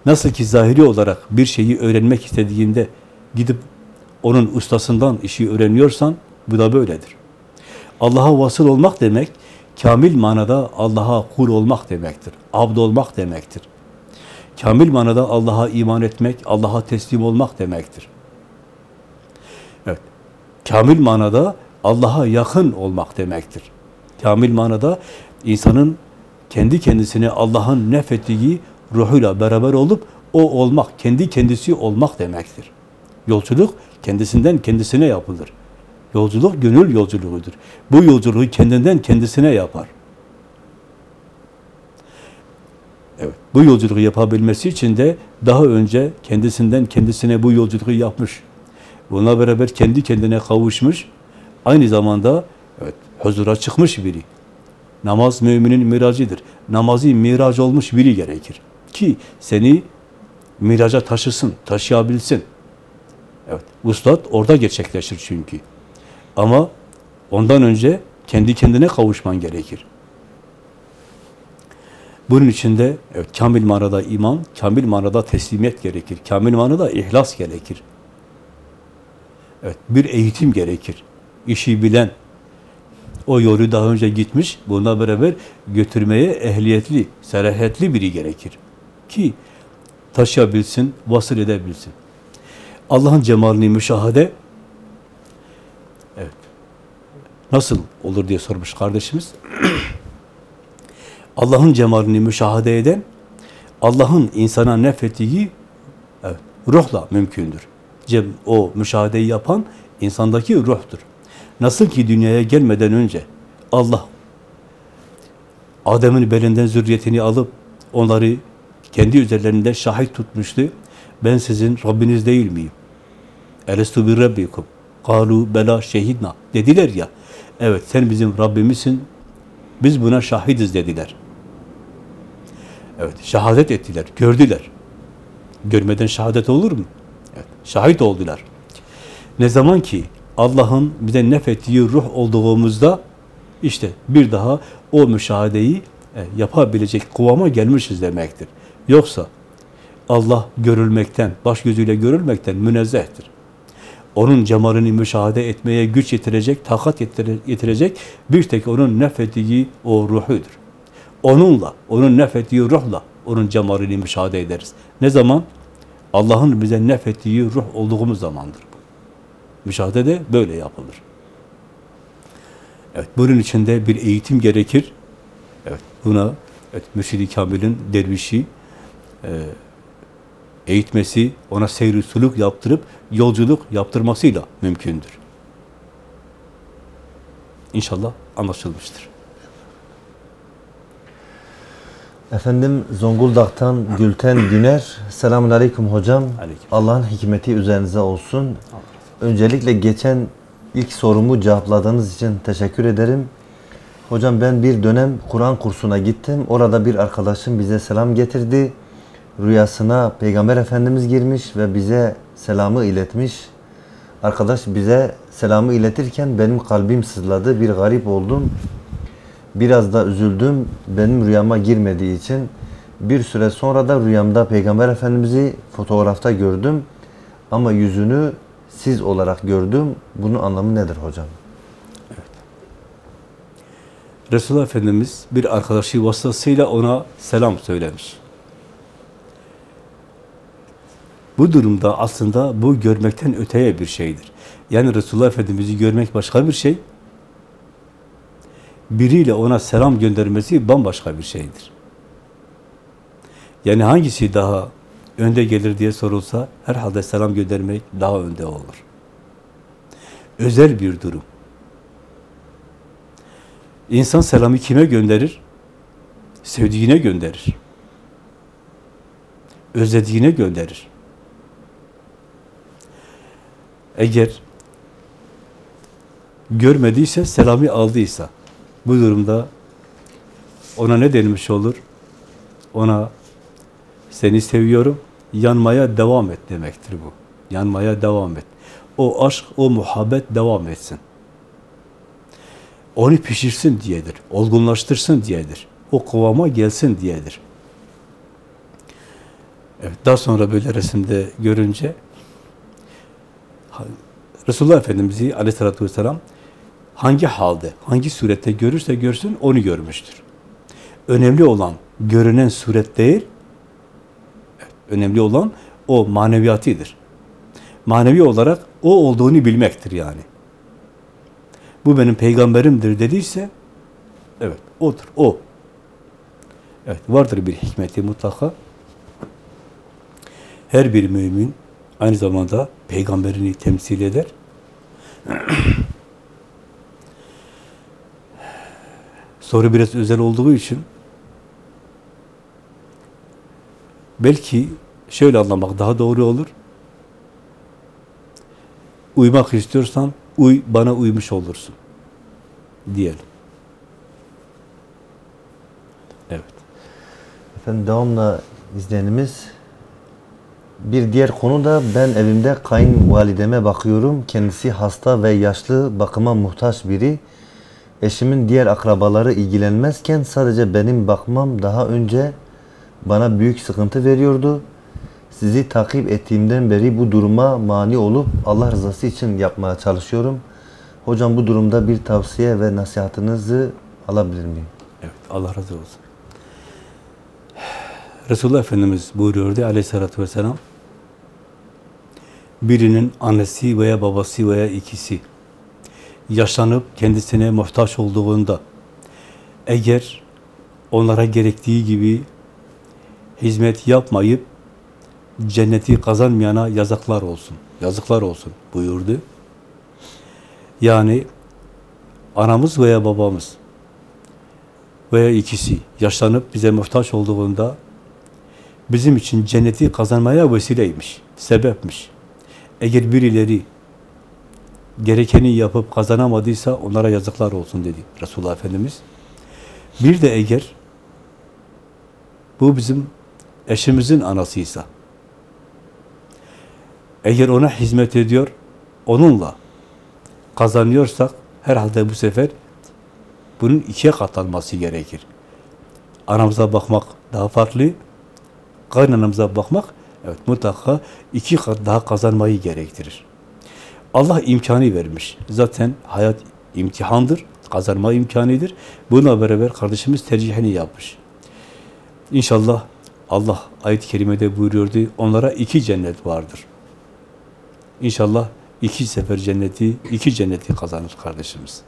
Nasıl ki zahiri olarak bir şeyi öğrenmek istediğinde gidip onun ustasından işi öğreniyorsan bu da böyledir. Allah'a vasıl olmak demek, kamil manada Allah'a kul olmak demektir. Abd olmak demektir. Kamil manada Allah'a iman etmek, Allah'a teslim olmak demektir. Evet. Kamil manada Allah'a yakın olmak demektir. Kamil manada insanın kendi kendisine Allah'ın nefettiği ruhuyla beraber olup o olmak, kendi kendisi olmak demektir. Yolculuk kendisinden kendisine yapılır. Yolculuk gönül yolculuğudur. Bu yolculuğu kendinden kendisine yapar. Evet, bu yolculuğu yapabilmesi için de daha önce kendisinden kendisine bu yolculuğu yapmış. Bununla beraber kendi kendine kavuşmuş. Aynı zamanda evet, huzura çıkmış biri. Namaz müminin miracıdır. Namazı miraç olmuş biri gerekir. Ki seni miraca taşısın, taşıyabilsin. Evet, uslat orada gerçekleşir çünkü. Ama ondan önce kendi kendine kavuşman gerekir. Bunun için de evet, kamil manada iman, kamil manada teslimiyet gerekir. Kamil manada ihlas gerekir. Evet, bir eğitim gerekir. İşi bilen, o yolu daha önce gitmiş, bununla beraber götürmeye ehliyetli, serahetli biri gerekir. Ki taşıyabilsin, vasıl edebilsin. Allah'ın cemalini müşahede evet. Nasıl olur diye sormuş kardeşimiz. <clears throat> Allah'ın cemalini müşahede eden Allah'ın insana nefettiği evet, ruhla mümkündür. O müşahedeyi yapan insandaki ruhtur. Nasıl ki dünyaya gelmeden önce Allah Adem'in belinden zürriyetini alıp onları kendi üzerlerinde şahit tutmuştu. Ben sizin Rabbiniz değil miyim? Elestu bir Rabbikum. Kalu bela şehidna. Dediler ya. Evet sen bizim Rabbimizsin. Biz buna şahidiz dediler. Evet şehadet ettiler. Gördüler. Görmeden şehadet olur mu? Evet, şahit oldular. Ne zaman ki Allah'ın bize nefettiği ruh olduğumuzda işte bir daha o müşahedeyi e, yapabilecek kıvama gelmişiz demektir. Yoksa Allah görülmekten, baş gözüyle görülmekten münezzehtir. Onun cemalini müşahede etmeye güç yetirecek, takat yetire- yetirecek bir tek onun nefettiği o ruhudur. Onunla, onun nefettiği ruhla onun cemalini müşahede ederiz. Ne zaman? Allah'ın bize nefettiği ruh olduğumuz zamandır. Müşahede de böyle yapılır. Evet, bunun için de bir eğitim gerekir. Evet, buna evet, Mürşid-i Kamil'in dervişi e, eğitmesi, ona seyri suluk yaptırıp yolculuk yaptırmasıyla mümkündür. İnşallah anlaşılmıştır.
Efendim Zonguldak'tan Gülten Güner. Selamun Aleyküm hocam. Allah'ın hikmeti üzerinize olsun. Öncelikle geçen ilk sorumu cevapladığınız için teşekkür ederim. Hocam ben bir dönem Kur'an kursuna gittim. Orada bir arkadaşım bize selam getirdi. Rüyasına Peygamber Efendimiz girmiş ve bize selamı iletmiş. Arkadaş bize selamı iletirken benim kalbim sızladı. Bir garip oldum. Biraz da üzüldüm. Benim rüyama girmediği için. Bir süre sonra da rüyamda Peygamber Efendimiz'i fotoğrafta gördüm. Ama yüzünü siz olarak gördüm. Bunun anlamı nedir hocam?
Resulullah Efendimiz bir arkadaşı vasıtasıyla ona selam söylemiş. Bu durumda aslında bu görmekten öteye bir şeydir. Yani Resulullah Efendimiz'i görmek başka bir şey, biriyle ona selam göndermesi bambaşka bir şeydir. Yani hangisi daha önde gelir diye sorulsa herhalde selam göndermek daha önde olur. Özel bir durum. İnsan selamı kime gönderir? Sevdiğine gönderir. Özlediğine gönderir. Eğer görmediyse, selamı aldıysa, bu durumda ona ne denmiş olur? Ona seni seviyorum, yanmaya devam et demektir bu. Yanmaya devam et. O aşk, o muhabbet devam etsin onu pişirsin diyedir, olgunlaştırsın diyedir. O kıvama gelsin diyedir. Evet, daha sonra böyle resimde görünce Resulullah Efendimiz'i aleyhissalatü vesselam hangi halde, hangi surette görürse görsün onu görmüştür. Önemli olan görünen suret değil, önemli olan o maneviyatidir. Manevi olarak o olduğunu bilmektir yani bu benim peygamberimdir dediyse evet odur o. Evet vardır bir hikmeti mutlaka. Her bir mümin aynı zamanda peygamberini temsil eder. <clears throat> Soru biraz özel olduğu için belki şöyle anlamak daha doğru olur. Uymak istiyorsan uy, bana uymuş olursun. Diyelim. Evet.
Efendim devamla izleyenimiz bir diğer konu da ben evimde kayınvalideme bakıyorum. Kendisi hasta ve yaşlı bakıma muhtaç biri. Eşimin diğer akrabaları ilgilenmezken sadece benim bakmam daha önce bana büyük sıkıntı veriyordu. Sizi takip ettiğimden beri bu duruma mani olup Allah rızası için yapmaya çalışıyorum. Hocam bu durumda bir tavsiye ve nasihatinizi alabilir miyim?
Evet. Allah razı olsun. Resulullah Efendimiz buyuruyordu aleyhissalatü vesselam birinin annesi veya babası veya ikisi yaşlanıp kendisine muhtaç olduğunda eğer onlara gerektiği gibi hizmet yapmayıp cenneti kazanmayana yazıklar olsun. Yazıklar olsun buyurdu. Yani anamız veya babamız veya ikisi yaşlanıp bize muhtaç olduğunda bizim için cenneti kazanmaya vesileymiş, sebepmiş. Eğer birileri gerekeni yapıp kazanamadıysa onlara yazıklar olsun dedi Resulullah Efendimiz. Bir de eğer bu bizim eşimizin anasıysa, eğer ona hizmet ediyor, onunla kazanıyorsak herhalde bu sefer bunun ikiye katlanması gerekir. Anamıza bakmak daha farklı, kaynanamıza bakmak evet mutlaka iki kat daha kazanmayı gerektirir. Allah imkanı vermiş. Zaten hayat imtihandır, kazanma imkanıdır. Buna beraber kardeşimiz tercihini yapmış. İnşallah Allah ayet-i kerimede buyuruyordu, onlara iki cennet vardır. İnşallah iki sefer cenneti, iki cenneti kazanır kardeşimiz.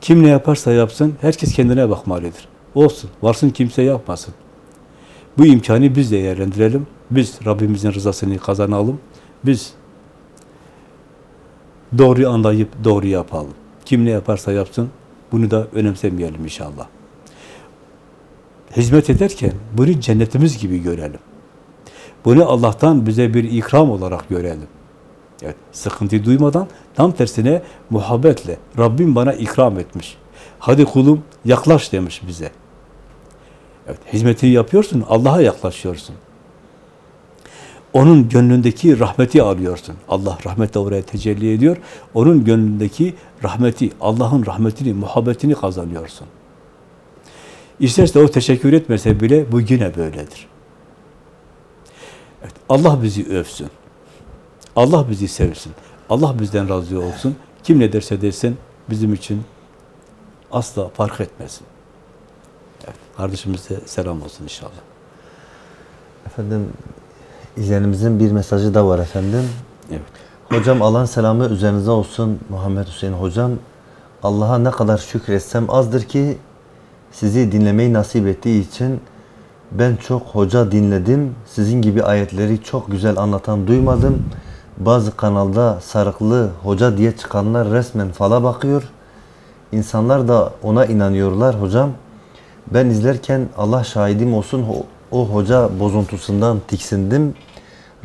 Kim ne yaparsa yapsın, herkes kendine bakmalıdır. Olsun, varsın kimse yapmasın. Bu imkanı biz değerlendirelim. Biz Rabbimizin rızasını kazanalım. Biz doğru anlayıp doğru yapalım. Kim ne yaparsa yapsın, bunu da önemsemeyelim inşallah. Hizmet ederken bunu cennetimiz gibi görelim. Bunu Allah'tan bize bir ikram olarak görelim. Evet, sıkıntı duymadan tam tersine muhabbetle Rabbim bana ikram etmiş. Hadi kulum yaklaş demiş bize. Evet, hizmeti yapıyorsun, Allah'a yaklaşıyorsun. Onun gönlündeki rahmeti arıyorsun. Allah rahmetle oraya tecelli ediyor. Onun gönlündeki rahmeti, Allah'ın rahmetini, muhabbetini kazanıyorsun. İsterse o teşekkür etmese bile bu yine böyledir. Evet, Allah bizi övsün. Allah bizi sevsin. Allah bizden razı olsun. Kim ne derse desin bizim için asla fark etmesin. Kardeşimize selam olsun inşallah.
Efendim izleyenimizin bir mesajı da var efendim.
Evet.
Hocam Allah'ın selamı üzerinize olsun Muhammed Hüseyin hocam. Allah'a ne kadar şükretsem azdır ki sizi dinlemeyi nasip ettiği için ben çok hoca dinledim. Sizin gibi ayetleri çok güzel anlatan duymadım. Bazı kanalda sarıklı hoca diye çıkanlar resmen fala bakıyor. İnsanlar da ona inanıyorlar hocam. Ben izlerken Allah şahidim olsun o, hoca bozuntusundan tiksindim.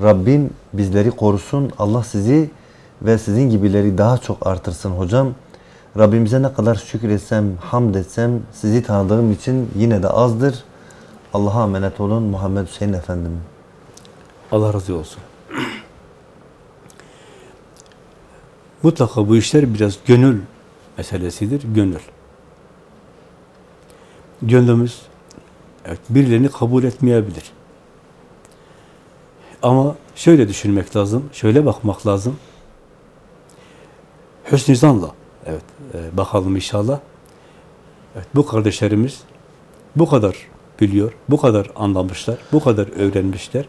Rabbim bizleri korusun. Allah sizi ve sizin gibileri daha çok artırsın hocam. Rabbimize ne kadar şükretsem, hamd etsem sizi tanıdığım için yine de azdır. Allah'a emanet olun Muhammed Hüseyin Efendim.
Allah razı olsun. Mutlaka bu işler biraz gönül meselesidir, gönül. Gönlümüz evet, birilerini kabul etmeyebilir. Ama şöyle düşünmek lazım, şöyle bakmak lazım. Hüsnü zanla, evet, e, bakalım inşallah. Evet, bu kardeşlerimiz bu kadar biliyor, bu kadar anlamışlar, bu kadar öğrenmişler.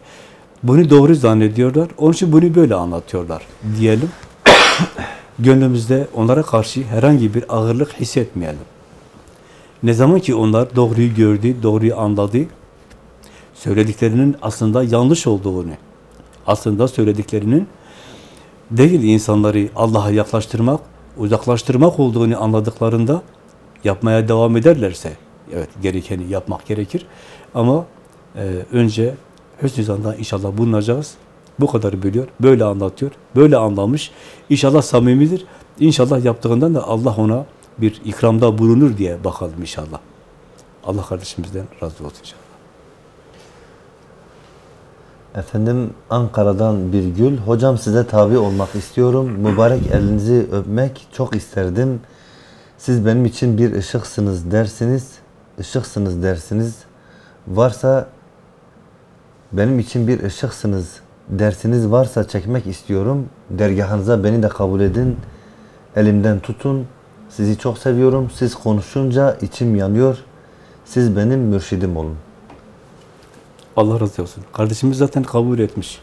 Bunu doğru zannediyorlar, onun için bunu böyle anlatıyorlar diyelim. <coughs> Gönlümüzde onlara karşı herhangi bir ağırlık hissetmeyelim. Ne zaman ki onlar doğruyu gördü, doğruyu anladı, söylediklerinin aslında yanlış olduğunu, aslında söylediklerinin değil insanları Allah'a yaklaştırmak, uzaklaştırmak olduğunu anladıklarında yapmaya devam ederlerse, evet gerekeni yapmak gerekir. Ama e, önce hüsnü zandan inşallah bulunacağız. Bu kadar biliyor, böyle anlatıyor, böyle anlamış. İnşallah samimidir. İnşallah yaptığından da Allah ona bir ikramda bulunur diye bakalım inşallah. Allah kardeşimizden razı olsun inşallah.
Efendim Ankara'dan bir gül. Hocam size tabi olmak istiyorum. Mübarek elinizi öpmek çok isterdim. Siz benim için bir ışıksınız dersiniz. Işıksınız dersiniz. Varsa benim için bir ışıksınız dersiniz varsa çekmek istiyorum. Dergahınıza beni de kabul edin. Elimden tutun. Sizi çok seviyorum. Siz konuşunca içim yanıyor. Siz benim mürşidim olun.
Allah razı olsun. Kardeşimiz zaten kabul etmiş.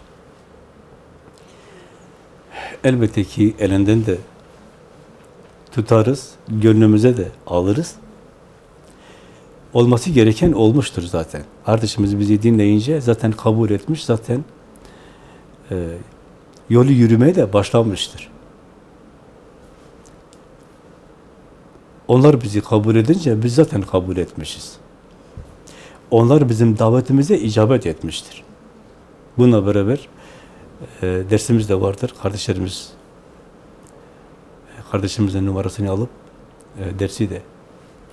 Elbette ki elinden de tutarız, gönlümüze de alırız. olması gereken olmuştur zaten. Kardeşimiz bizi dinleyince zaten kabul etmiş, zaten e, yolu yürümeye de başlamıştır. Onlar bizi kabul edince biz zaten kabul etmişiz. Onlar bizim davetimize icabet etmiştir. Bununla beraber e, dersimiz de vardır. Kardeşlerimiz e, kardeşimizin numarasını alıp e, dersi de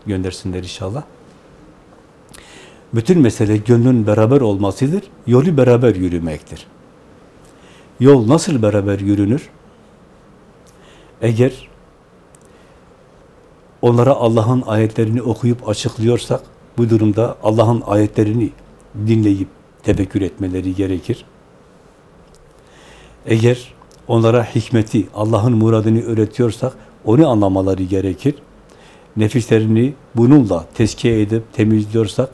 göndersinler inşallah. Bütün mesele gönlün beraber olmasıdır. Yolu beraber yürümektir. Yol nasıl beraber yürünür? Eğer onlara Allah'ın ayetlerini okuyup açıklıyorsak, bu durumda Allah'ın ayetlerini dinleyip tefekkür etmeleri gerekir. Eğer onlara hikmeti, Allah'ın muradını öğretiyorsak, onu anlamaları gerekir. Nefislerini bununla tezkiye edip temizliyorsak,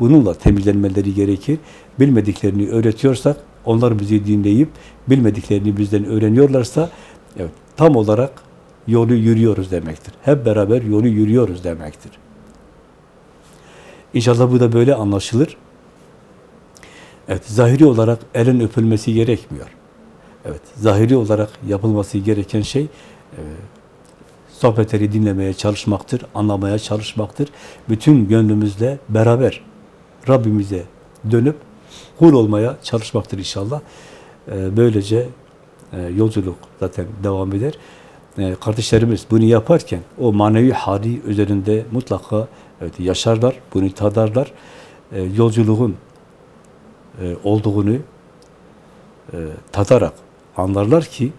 bununla temizlenmeleri gerekir. Bilmediklerini öğretiyorsak, onlar bizi dinleyip, bilmediklerini bizden öğreniyorlarsa, evet, tam olarak yolu yürüyoruz demektir. Hep beraber yolu yürüyoruz demektir. İnşallah bu da böyle anlaşılır. Evet, zahiri olarak elin öpülmesi gerekmiyor. Evet, zahiri olarak yapılması gereken şey e, sohbetleri dinlemeye çalışmaktır, anlamaya çalışmaktır. Bütün gönlümüzle beraber Rabbimize dönüp kul olmaya çalışmaktır inşallah. E, böylece e, yolculuk zaten devam eder. E, kardeşlerimiz bunu yaparken o manevi hali üzerinde mutlaka evet, yaşarlar, bunu tadarlar. E, yolculuğun e, olduğunu e, tadarak anlarlar ki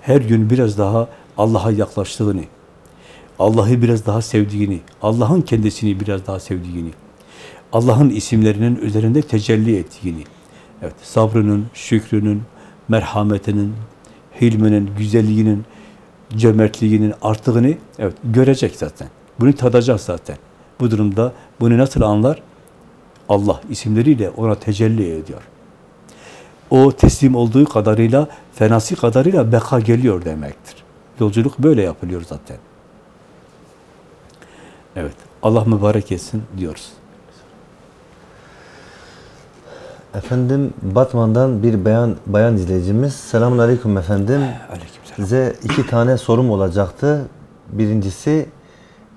her gün biraz daha Allah'a yaklaştığını, Allah'ı biraz daha sevdiğini, Allah'ın kendisini biraz daha sevdiğini, Allah'ın isimlerinin üzerinde tecelli ettiğini, evet, sabrının, şükrünün, merhametinin, hilminin, güzelliğinin, cömertliğinin arttığını evet, görecek zaten. Bunu tadacak zaten. Bu durumda bunu nasıl anlar? Allah isimleriyle ona tecelli ediyor. O teslim olduğu kadarıyla, fenası kadarıyla beka geliyor demektir. Yolculuk böyle yapılıyor zaten. Evet, Allah mübarek etsin diyoruz.
Efendim Batman'dan bir bayan bayan izleyicimiz. Selamun aleyküm efendim.
Aleykümselam.
Size iki tane sorum olacaktı. Birincisi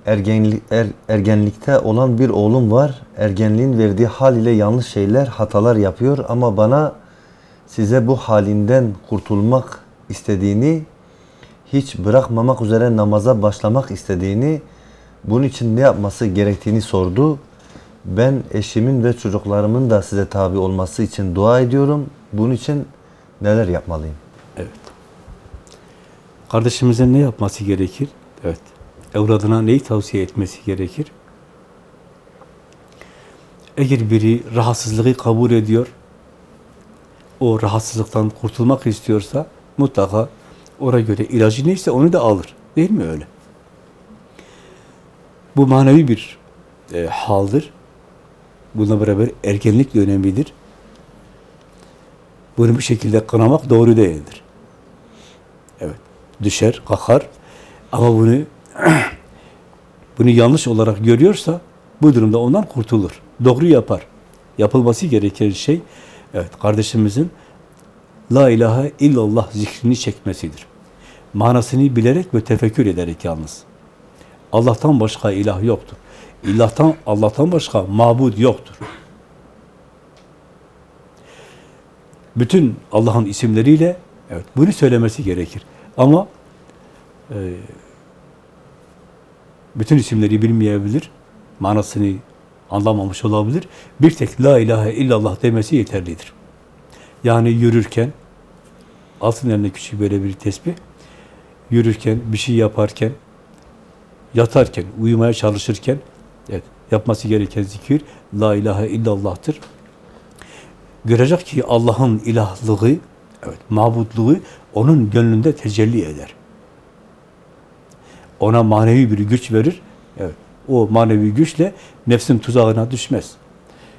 ergenlik, er, ergenlikte olan bir oğlum var. Ergenliğin verdiği hal ile yanlış şeyler, hatalar yapıyor ama bana size bu halinden kurtulmak istediğini, hiç bırakmamak üzere namaza başlamak istediğini, bunun için ne yapması gerektiğini sordu. Ben eşimin ve çocuklarımın da size tabi olması için dua ediyorum. Bunun için neler yapmalıyım?
Evet. Kardeşimizin ne yapması gerekir? Evet. Evladına neyi tavsiye etmesi gerekir? Eğer biri rahatsızlığı kabul ediyor, o rahatsızlıktan kurtulmak istiyorsa mutlaka ona göre ilacı neyse onu da alır. Değil mi öyle? Bu manevi bir e, haldir. Bununla beraber ergenlik de önemlidir. Bunu bu şekilde kınamak doğru değildir. Düşer, kalkar. Ama bunu <clears throat> bunu yanlış olarak görüyorsa bu durumda ondan kurtulur. Doğru yapar. Yapılması gereken şey evet kardeşimizin La ilahe illallah zikrini çekmesidir. Manasını bilerek ve tefekkür ederek yalnız. Allah'tan başka ilah yoktur. İllah'tan, Allah'tan başka mabud yoktur. Bütün Allah'ın isimleriyle evet bunu söylemesi gerekir. Ama e, bütün isimleri bilmeyebilir, manasını anlamamış olabilir. Bir tek La ilahe illallah demesi yeterlidir. Yani yürürken, altın eline küçük böyle bir tesbih, yürürken, bir şey yaparken, yatarken, uyumaya çalışırken, evet, yapması gereken zikir La ilahe illallah'tır. Görecek ki Allah'ın ilahlığı, evet, mabudluğu onun gönlünde tecelli eder. Ona manevi bir güç verir. Evet, o manevi güçle nefsin tuzağına düşmez.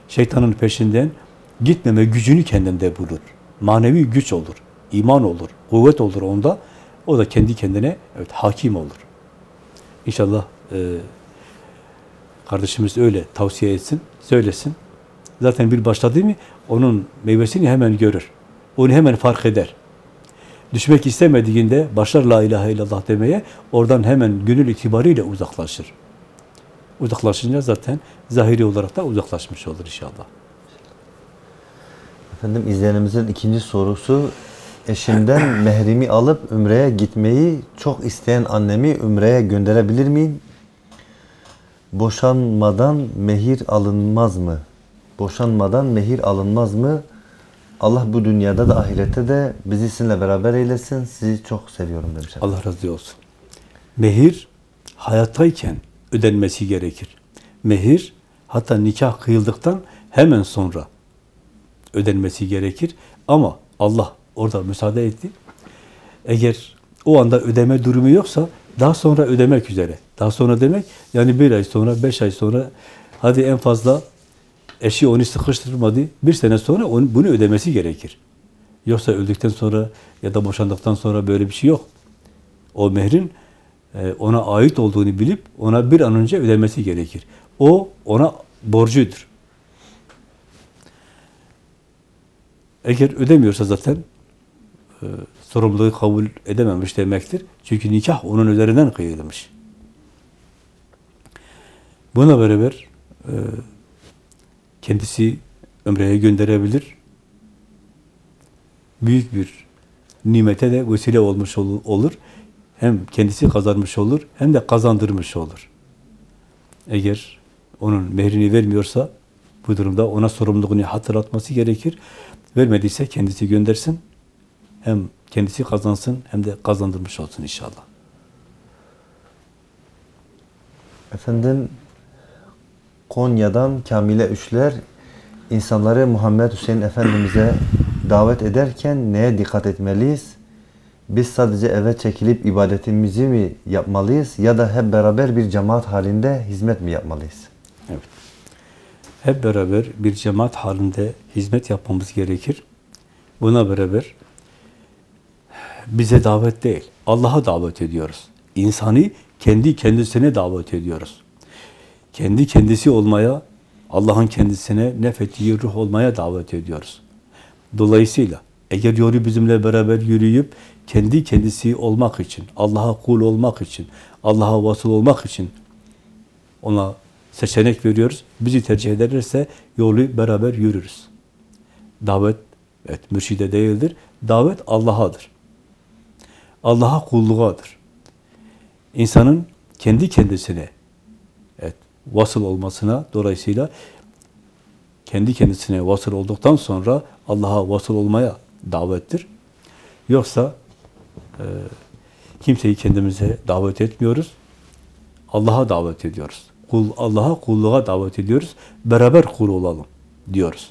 Şeytanın peşinden gitmeme gücünü kendinde bulur. Manevi güç olur, iman olur, kuvvet olur onda. O da kendi kendine evet hakim olur. İnşallah e, Kardeşimiz öyle tavsiye etsin, söylesin. Zaten bir başladı mı onun meyvesini hemen görür. Onu hemen fark eder. Düşmek istemediğinde başlar la ilahe illallah demeye, oradan hemen gönül itibariyle uzaklaşır. Uzaklaşınca zaten zahiri olarak da uzaklaşmış olur inşallah.
Efendim izleyenimizin ikinci sorusu eşimden <clears throat> mehrimi alıp Ümre'ye gitmeyi çok isteyen annemi Ümre'ye gönderebilir miyim? Boşanmadan mehir alınmaz mı? Boşanmadan mehir alınmaz mı? Allah bu dünyada da ahirette de bizi sizinle beraber eylesin. Sizi çok seviyorum demiş.
Allah razı olsun. Mehir hayattayken ödenmesi gerekir. Mehir hatta nikah kıyıldıktan hemen sonra ödenmesi gerekir. Ama Allah orada müsaade etti. Eğer o anda ödeme durumu yoksa daha sonra ödemek üzere. Daha sonra demek yani bir ay sonra, beş ay sonra hadi en fazla eşi onu sıkıştırmadı. Bir sene sonra onu, bunu ödemesi gerekir. Yoksa öldükten sonra ya da boşandıktan sonra böyle bir şey yok. O mehrin e, ona ait olduğunu bilip ona bir an önce ödemesi gerekir. O ona borcudur. Eğer ödemiyorsa zaten e, sorumluluğu kabul edememiş demektir. Çünkü nikah onun üzerinden kıyılmış. Buna beraber e, kendisi ömreye gönderebilir. Büyük bir nimete de vesile olmuş ol- olur. Hem kendisi kazanmış olur, hem de kazandırmış olur. Eğer onun mehrini vermiyorsa, bu durumda ona sorumluluğunu hatırlatması gerekir. Vermediyse kendisi göndersin. Hem kendisi kazansın, hem de kazandırmış olsun inşallah.
Efendim Konya'dan Kamile Üçler insanları Muhammed Hüseyin Efendimiz'e davet ederken neye dikkat etmeliyiz? Biz sadece eve çekilip ibadetimizi mi yapmalıyız ya da hep beraber bir cemaat halinde hizmet mi yapmalıyız?
Evet. Hep beraber bir cemaat halinde hizmet yapmamız gerekir. Buna beraber bize davet değil, Allah'a davet ediyoruz. İnsanı kendi kendisine davet ediyoruz. Kendi kendisi olmaya, Allah'ın kendisine nefettiği ruh olmaya davet ediyoruz. Dolayısıyla eğer yolu bizimle beraber yürüyüp kendi kendisi olmak için, Allah'a kul olmak için, Allah'a vasıl olmak için ona seçenek veriyoruz. Bizi tercih ederlerse yolu beraber yürürüz. Davet, evet mürşide değildir. Davet Allah'adır. Allah'a kulluğadır. İnsanın kendi kendisine vasıl olmasına dolayısıyla kendi kendisine vasıl olduktan sonra Allah'a vasıl olmaya davettir. Yoksa e, kimseyi kendimize davet etmiyoruz. Allah'a davet ediyoruz. Kul Allah'a kulluğa davet ediyoruz. Beraber kul olalım diyoruz.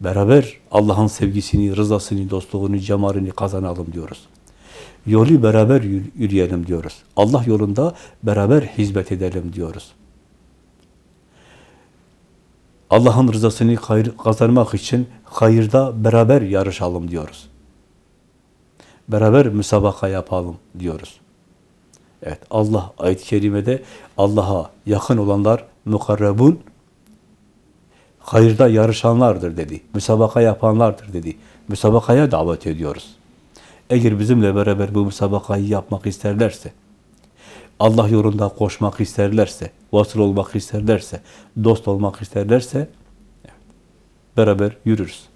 Beraber Allah'ın sevgisini, rızasını, dostluğunu, cemalini kazanalım diyoruz. Yolu beraber yürü- yürüyelim diyoruz. Allah yolunda beraber hizmet edelim diyoruz. Allah'ın rızasını kazanmak için hayırda beraber yarışalım diyoruz. Beraber müsabaka yapalım diyoruz. Evet Allah ayet-i kerimede Allah'a yakın olanlar mukarrebun hayırda yarışanlardır dedi. Müsabaka yapanlardır dedi. Müsabakaya davet ediyoruz. Eğer bizimle beraber bu müsabakayı yapmak isterlerse, Allah yolunda koşmak isterlerse, vasıl olmak isterlerse, dost olmak isterlerse, beraber yürürüz.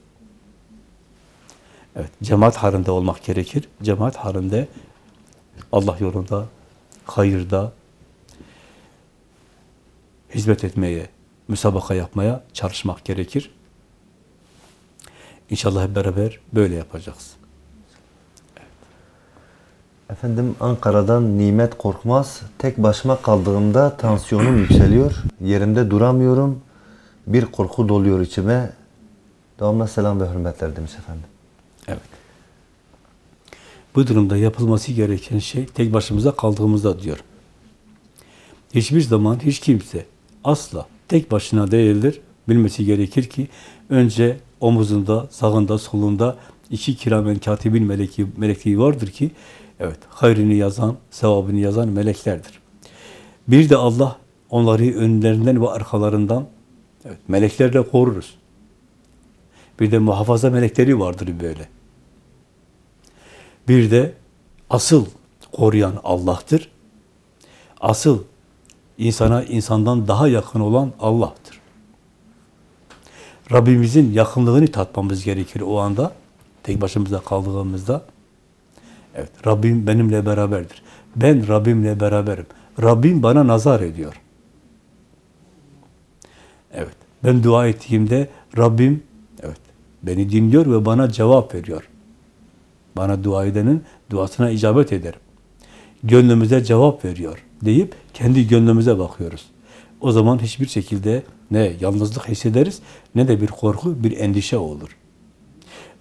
Evet, cemaat halinde olmak gerekir. Cemaat halinde Allah yolunda, hayırda hizmet etmeye, müsabaka yapmaya çalışmak gerekir. İnşallah hep beraber böyle yapacağız.
Efendim Ankara'dan Nimet Korkmaz. Tek başıma kaldığımda tansiyonum yükseliyor. Yerimde duramıyorum. Bir korku doluyor içime. Devamlı selam ve hürmetler demiş efendim.
Evet. Bu durumda yapılması gereken şey tek başımıza kaldığımızda diyor. Hiçbir zaman hiç kimse asla tek başına değildir. Bilmesi gerekir ki önce omuzunda, sağında, solunda iki kiramen katibin meleki, melekliği vardır ki evet hayrını yazan, sevabını yazan meleklerdir. Bir de Allah Onları önlerinden ve arkalarından evet, meleklerle koruruz. Bir de muhafaza melekleri vardır böyle. Bir de asıl koruyan Allah'tır. Asıl insana insandan daha yakın olan Allah'tır. Rabbimizin yakınlığını tatmamız gerekir o anda. Tek başımıza kaldığımızda. Evet, Rabbim benimle beraberdir. Ben Rabbimle beraberim. Rabbim bana nazar ediyor. Evet, ben dua ettiğimde Rabbim evet beni dinliyor ve bana cevap veriyor. Bana dua edenin duasına icabet ederim. Gönlümüze cevap veriyor deyip kendi gönlümüze bakıyoruz. O zaman hiçbir şekilde ne yalnızlık hissederiz ne de bir korku, bir endişe olur.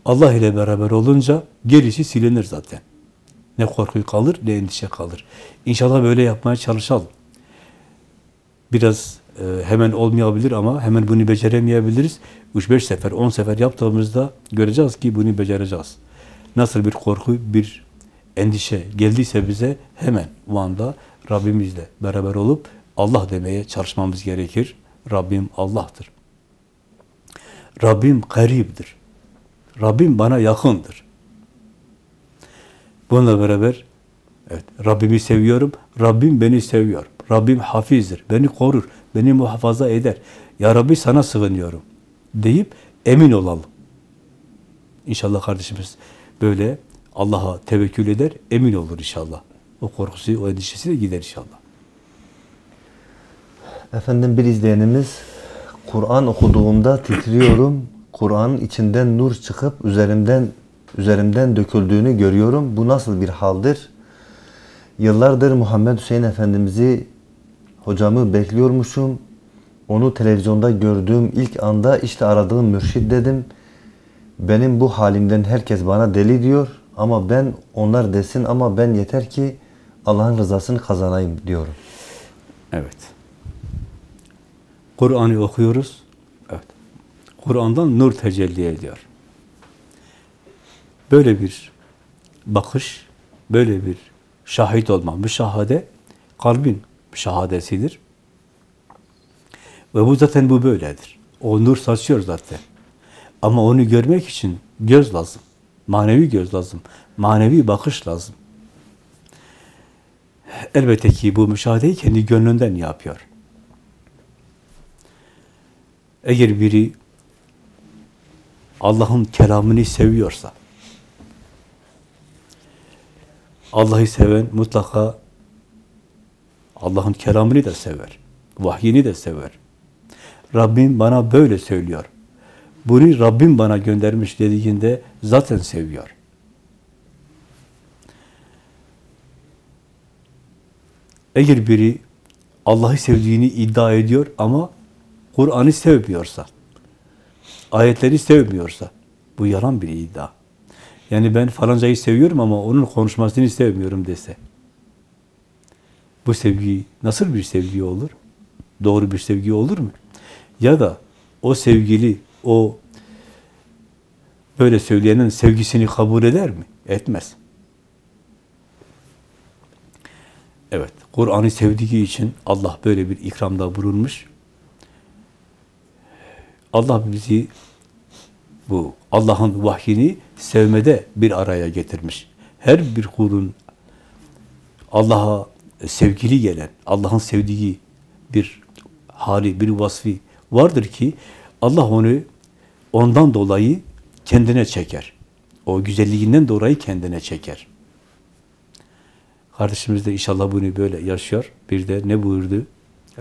Allah ile beraber olunca gerisi silinir zaten. Ne korku kalır ne endişe kalır. İnşallah böyle yapmaya çalışalım. Biraz e, hemen olmayabilir ama hemen bunu beceremeyebiliriz. 3-5 sefer, 10 sefer yaptığımızda göreceğiz ki bunu becereceğiz. Nasıl bir korku, bir endişe geldiyse bize hemen o anda Rabbimizle beraber olup Allah demeye çalışmamız gerekir. Rabbim Allah'tır. Rabbim karibdir. Rabbim bana yakındır. Bununla beraber evet, Rabbimi seviyorum, Rabbim beni seviyor. Rabbim hafizdir, beni korur, beni muhafaza eder. Ya Rabbi sana sığınıyorum deyip emin olalım. İnşallah kardeşimiz böyle Allah'a tevekkül eder, emin olur inşallah. O korkusu, o endişesi de gider inşallah.
Efendim bir izleyenimiz Kur'an okuduğumda titriyorum. Kur'an'ın içinden nur çıkıp üzerimden üzerimden döküldüğünü görüyorum. Bu nasıl bir haldir? Yıllardır Muhammed Hüseyin Efendimiz'i hocamı bekliyormuşum. Onu televizyonda gördüğüm ilk anda işte aradığım mürşid dedim. Benim bu halimden herkes bana deli diyor ama ben onlar desin ama ben yeter ki Allah'ın rızasını kazanayım diyorum.
Evet. Kur'an'ı okuyoruz. Evet. Kur'an'dan nur tecelli ediyor. Böyle bir bakış, böyle bir şahit olma, müşahade kalbin şahadesidir. Ve bu zaten bu böyledir. O nur saçıyor zaten. Ama onu görmek için göz lazım. Manevi göz lazım. Manevi bakış lazım. Elbette ki bu müşahedeyi kendi gönlünden yapıyor. Eğer biri Allah'ın kelamını seviyorsa, Allah'ı seven mutlaka Allah'ın kelamını da sever. Vahyini de sever. Rabbim bana böyle söylüyor. Bunu Rabbim bana göndermiş dediğinde zaten seviyor. Eğer biri Allah'ı sevdiğini iddia ediyor ama Kur'an'ı sevmiyorsa, ayetleri sevmiyorsa, bu yalan bir iddia. Yani ben falancayı seviyorum ama onun konuşmasını sevmiyorum dese. Bu sevgi nasıl bir sevgi olur? Doğru bir sevgi olur mu? Ya da o sevgili, o böyle söyleyenin sevgisini kabul eder mi? Etmez. Evet, Kur'an'ı sevdiği için Allah böyle bir ikramda bulunmuş. Allah bizi bu Allah'ın vahyini sevmede bir araya getirmiş. Her bir kulun Allah'a sevgili gelen, Allah'ın sevdiği bir hali, bir vasfı vardır ki Allah onu ondan dolayı kendine çeker. O güzelliğinden dolayı kendine çeker. Kardeşimiz de inşallah bunu böyle yaşıyor. Bir de ne buyurdu?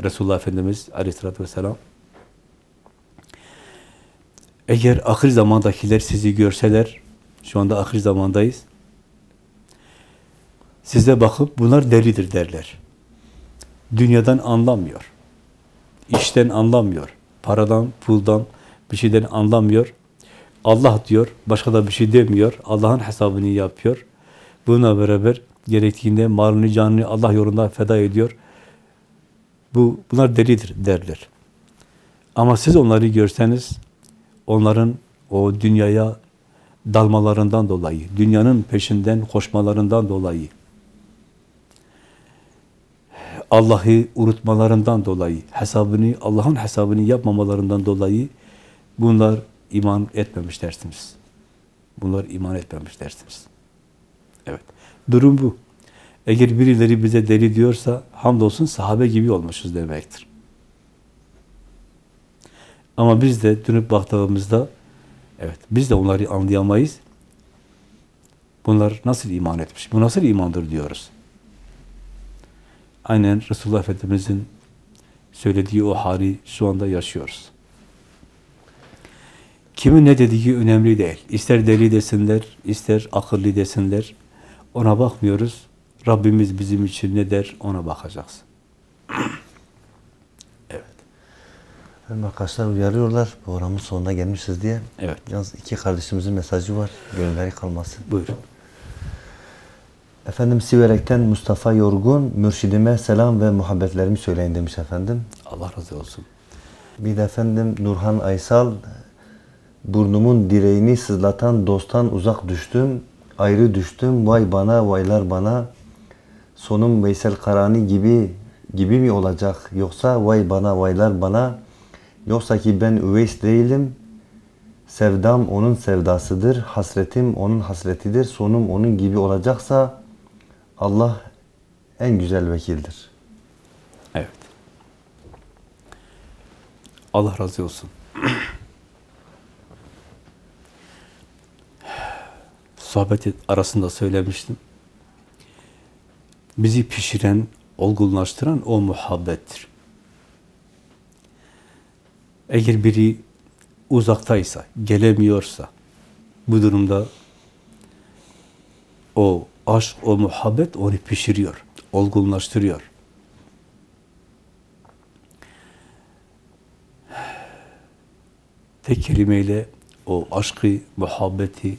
Resulullah Efendimiz aleyhissalatü vesselam eğer ahir zamandakiler sizi görseler, şu anda ahir zamandayız, size bakıp bunlar delidir derler. Dünyadan anlamıyor. işten anlamıyor. Paradan, puldan bir şeyden anlamıyor. Allah diyor, başka da bir şey demiyor. Allah'ın hesabını yapıyor. Buna beraber gerektiğinde malını, canını Allah yolunda feda ediyor. Bu bunlar delidir derler. Ama siz onları görseniz onların o dünyaya dalmalarından dolayı, dünyanın peşinden koşmalarından dolayı Allah'ı unutmalarından dolayı, hesabını, Allah'ın hesabını yapmamalarından dolayı bunlar iman etmemiş dersiniz. Bunlar iman etmemiş dersiniz. Evet. Durum bu. Eğer birileri bize deli diyorsa hamdolsun sahabe gibi olmuşuz demektir. Ama biz de dönüp baktığımızda evet biz de onları anlayamayız. Bunlar nasıl iman etmiş? Bu nasıl imandır diyoruz. Aynen Resulullah Efendimiz'in söylediği o hali şu anda yaşıyoruz. Kimin ne dediği önemli değil. İster deli desinler, ister akıllı desinler. Ona bakmıyoruz. Rabbimiz bizim için ne der ona bakacağız. <clears throat>
Efendim arkadaşlar uyarıyorlar. Programın sonuna gelmişiz diye.
Evet.
Yalnız iki kardeşimizin mesajı var. Gönülleri kalmasın.
Buyurun.
Efendim Siverek'ten Mustafa Yorgun, mürşidime selam ve muhabbetlerimi söyleyin demiş efendim.
Allah razı olsun.
Bir de efendim Nurhan Aysal, burnumun direğini sızlatan dosttan uzak düştüm, ayrı düştüm, vay bana, vaylar bana, sonum Veysel Karani gibi gibi mi olacak, yoksa vay bana, vaylar bana, yoksa ki ben üveys değilim, sevdam onun sevdasıdır, hasretim onun hasretidir, sonum onun gibi olacaksa, Allah en güzel vekildir.
Evet. Allah razı olsun. <clears throat> Sohbet et- arasında söylemiştim. Bizi pişiren, olgunlaştıran o muhabbettir. Eğer biri uzaktaysa, gelemiyorsa, bu durumda o aşk, o muhabbet onu pişiriyor, olgunlaştırıyor. tek kelimeyle o aşkı, muhabbeti,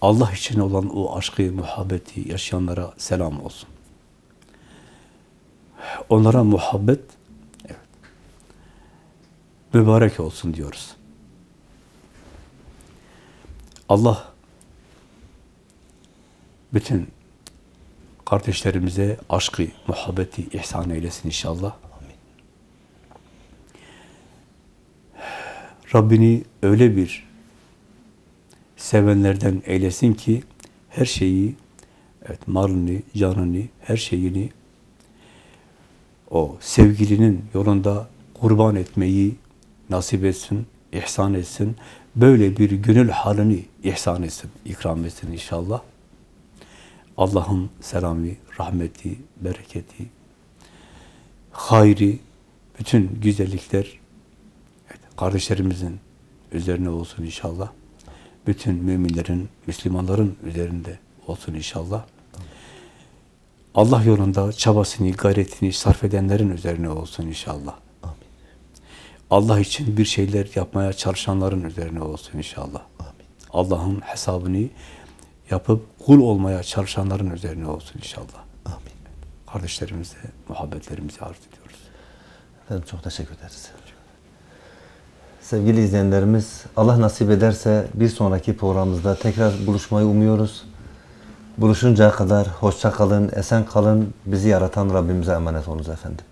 Allah için olan o aşkı, muhabbeti yaşayanlara selam olsun. Onlara muhabbet mübarek olsun diyoruz. Allah bütün kardeşlerimize aşkı, muhabbeti ihsan eylesin inşallah. Rabbini öyle bir sevenlerden eylesin ki her şeyi, evet malını, canını, her şeyini o sevgilinin yolunda kurban etmeyi nasip etsin, ihsan etsin. Böyle bir gönül halini ihsan etsin, ikram etsin inşallah. Allah'ın selamı, rahmeti, bereketi, hayri, bütün güzellikler Evet, kardeşlerimizin üzerine olsun inşallah. Bütün müminlerin, Müslümanların üzerinde olsun inşallah. Allah yolunda çabasını, gayretini sarf edenlerin üzerine olsun inşallah. Allah için bir şeyler yapmaya çalışanların üzerine olsun inşallah.
Amin.
Allah'ın hesabını yapıp kul olmaya çalışanların üzerine olsun inşallah.
Amin.
Kardeşlerimize muhabbetlerimizi arz ediyoruz.
Efendim çok teşekkür ederiz. Sevgili izleyenlerimiz, Allah nasip ederse bir sonraki programımızda tekrar buluşmayı umuyoruz. Buluşuncaya kadar hoşça kalın, esen kalın. Bizi yaratan Rabbimize emanet olunuz efendim.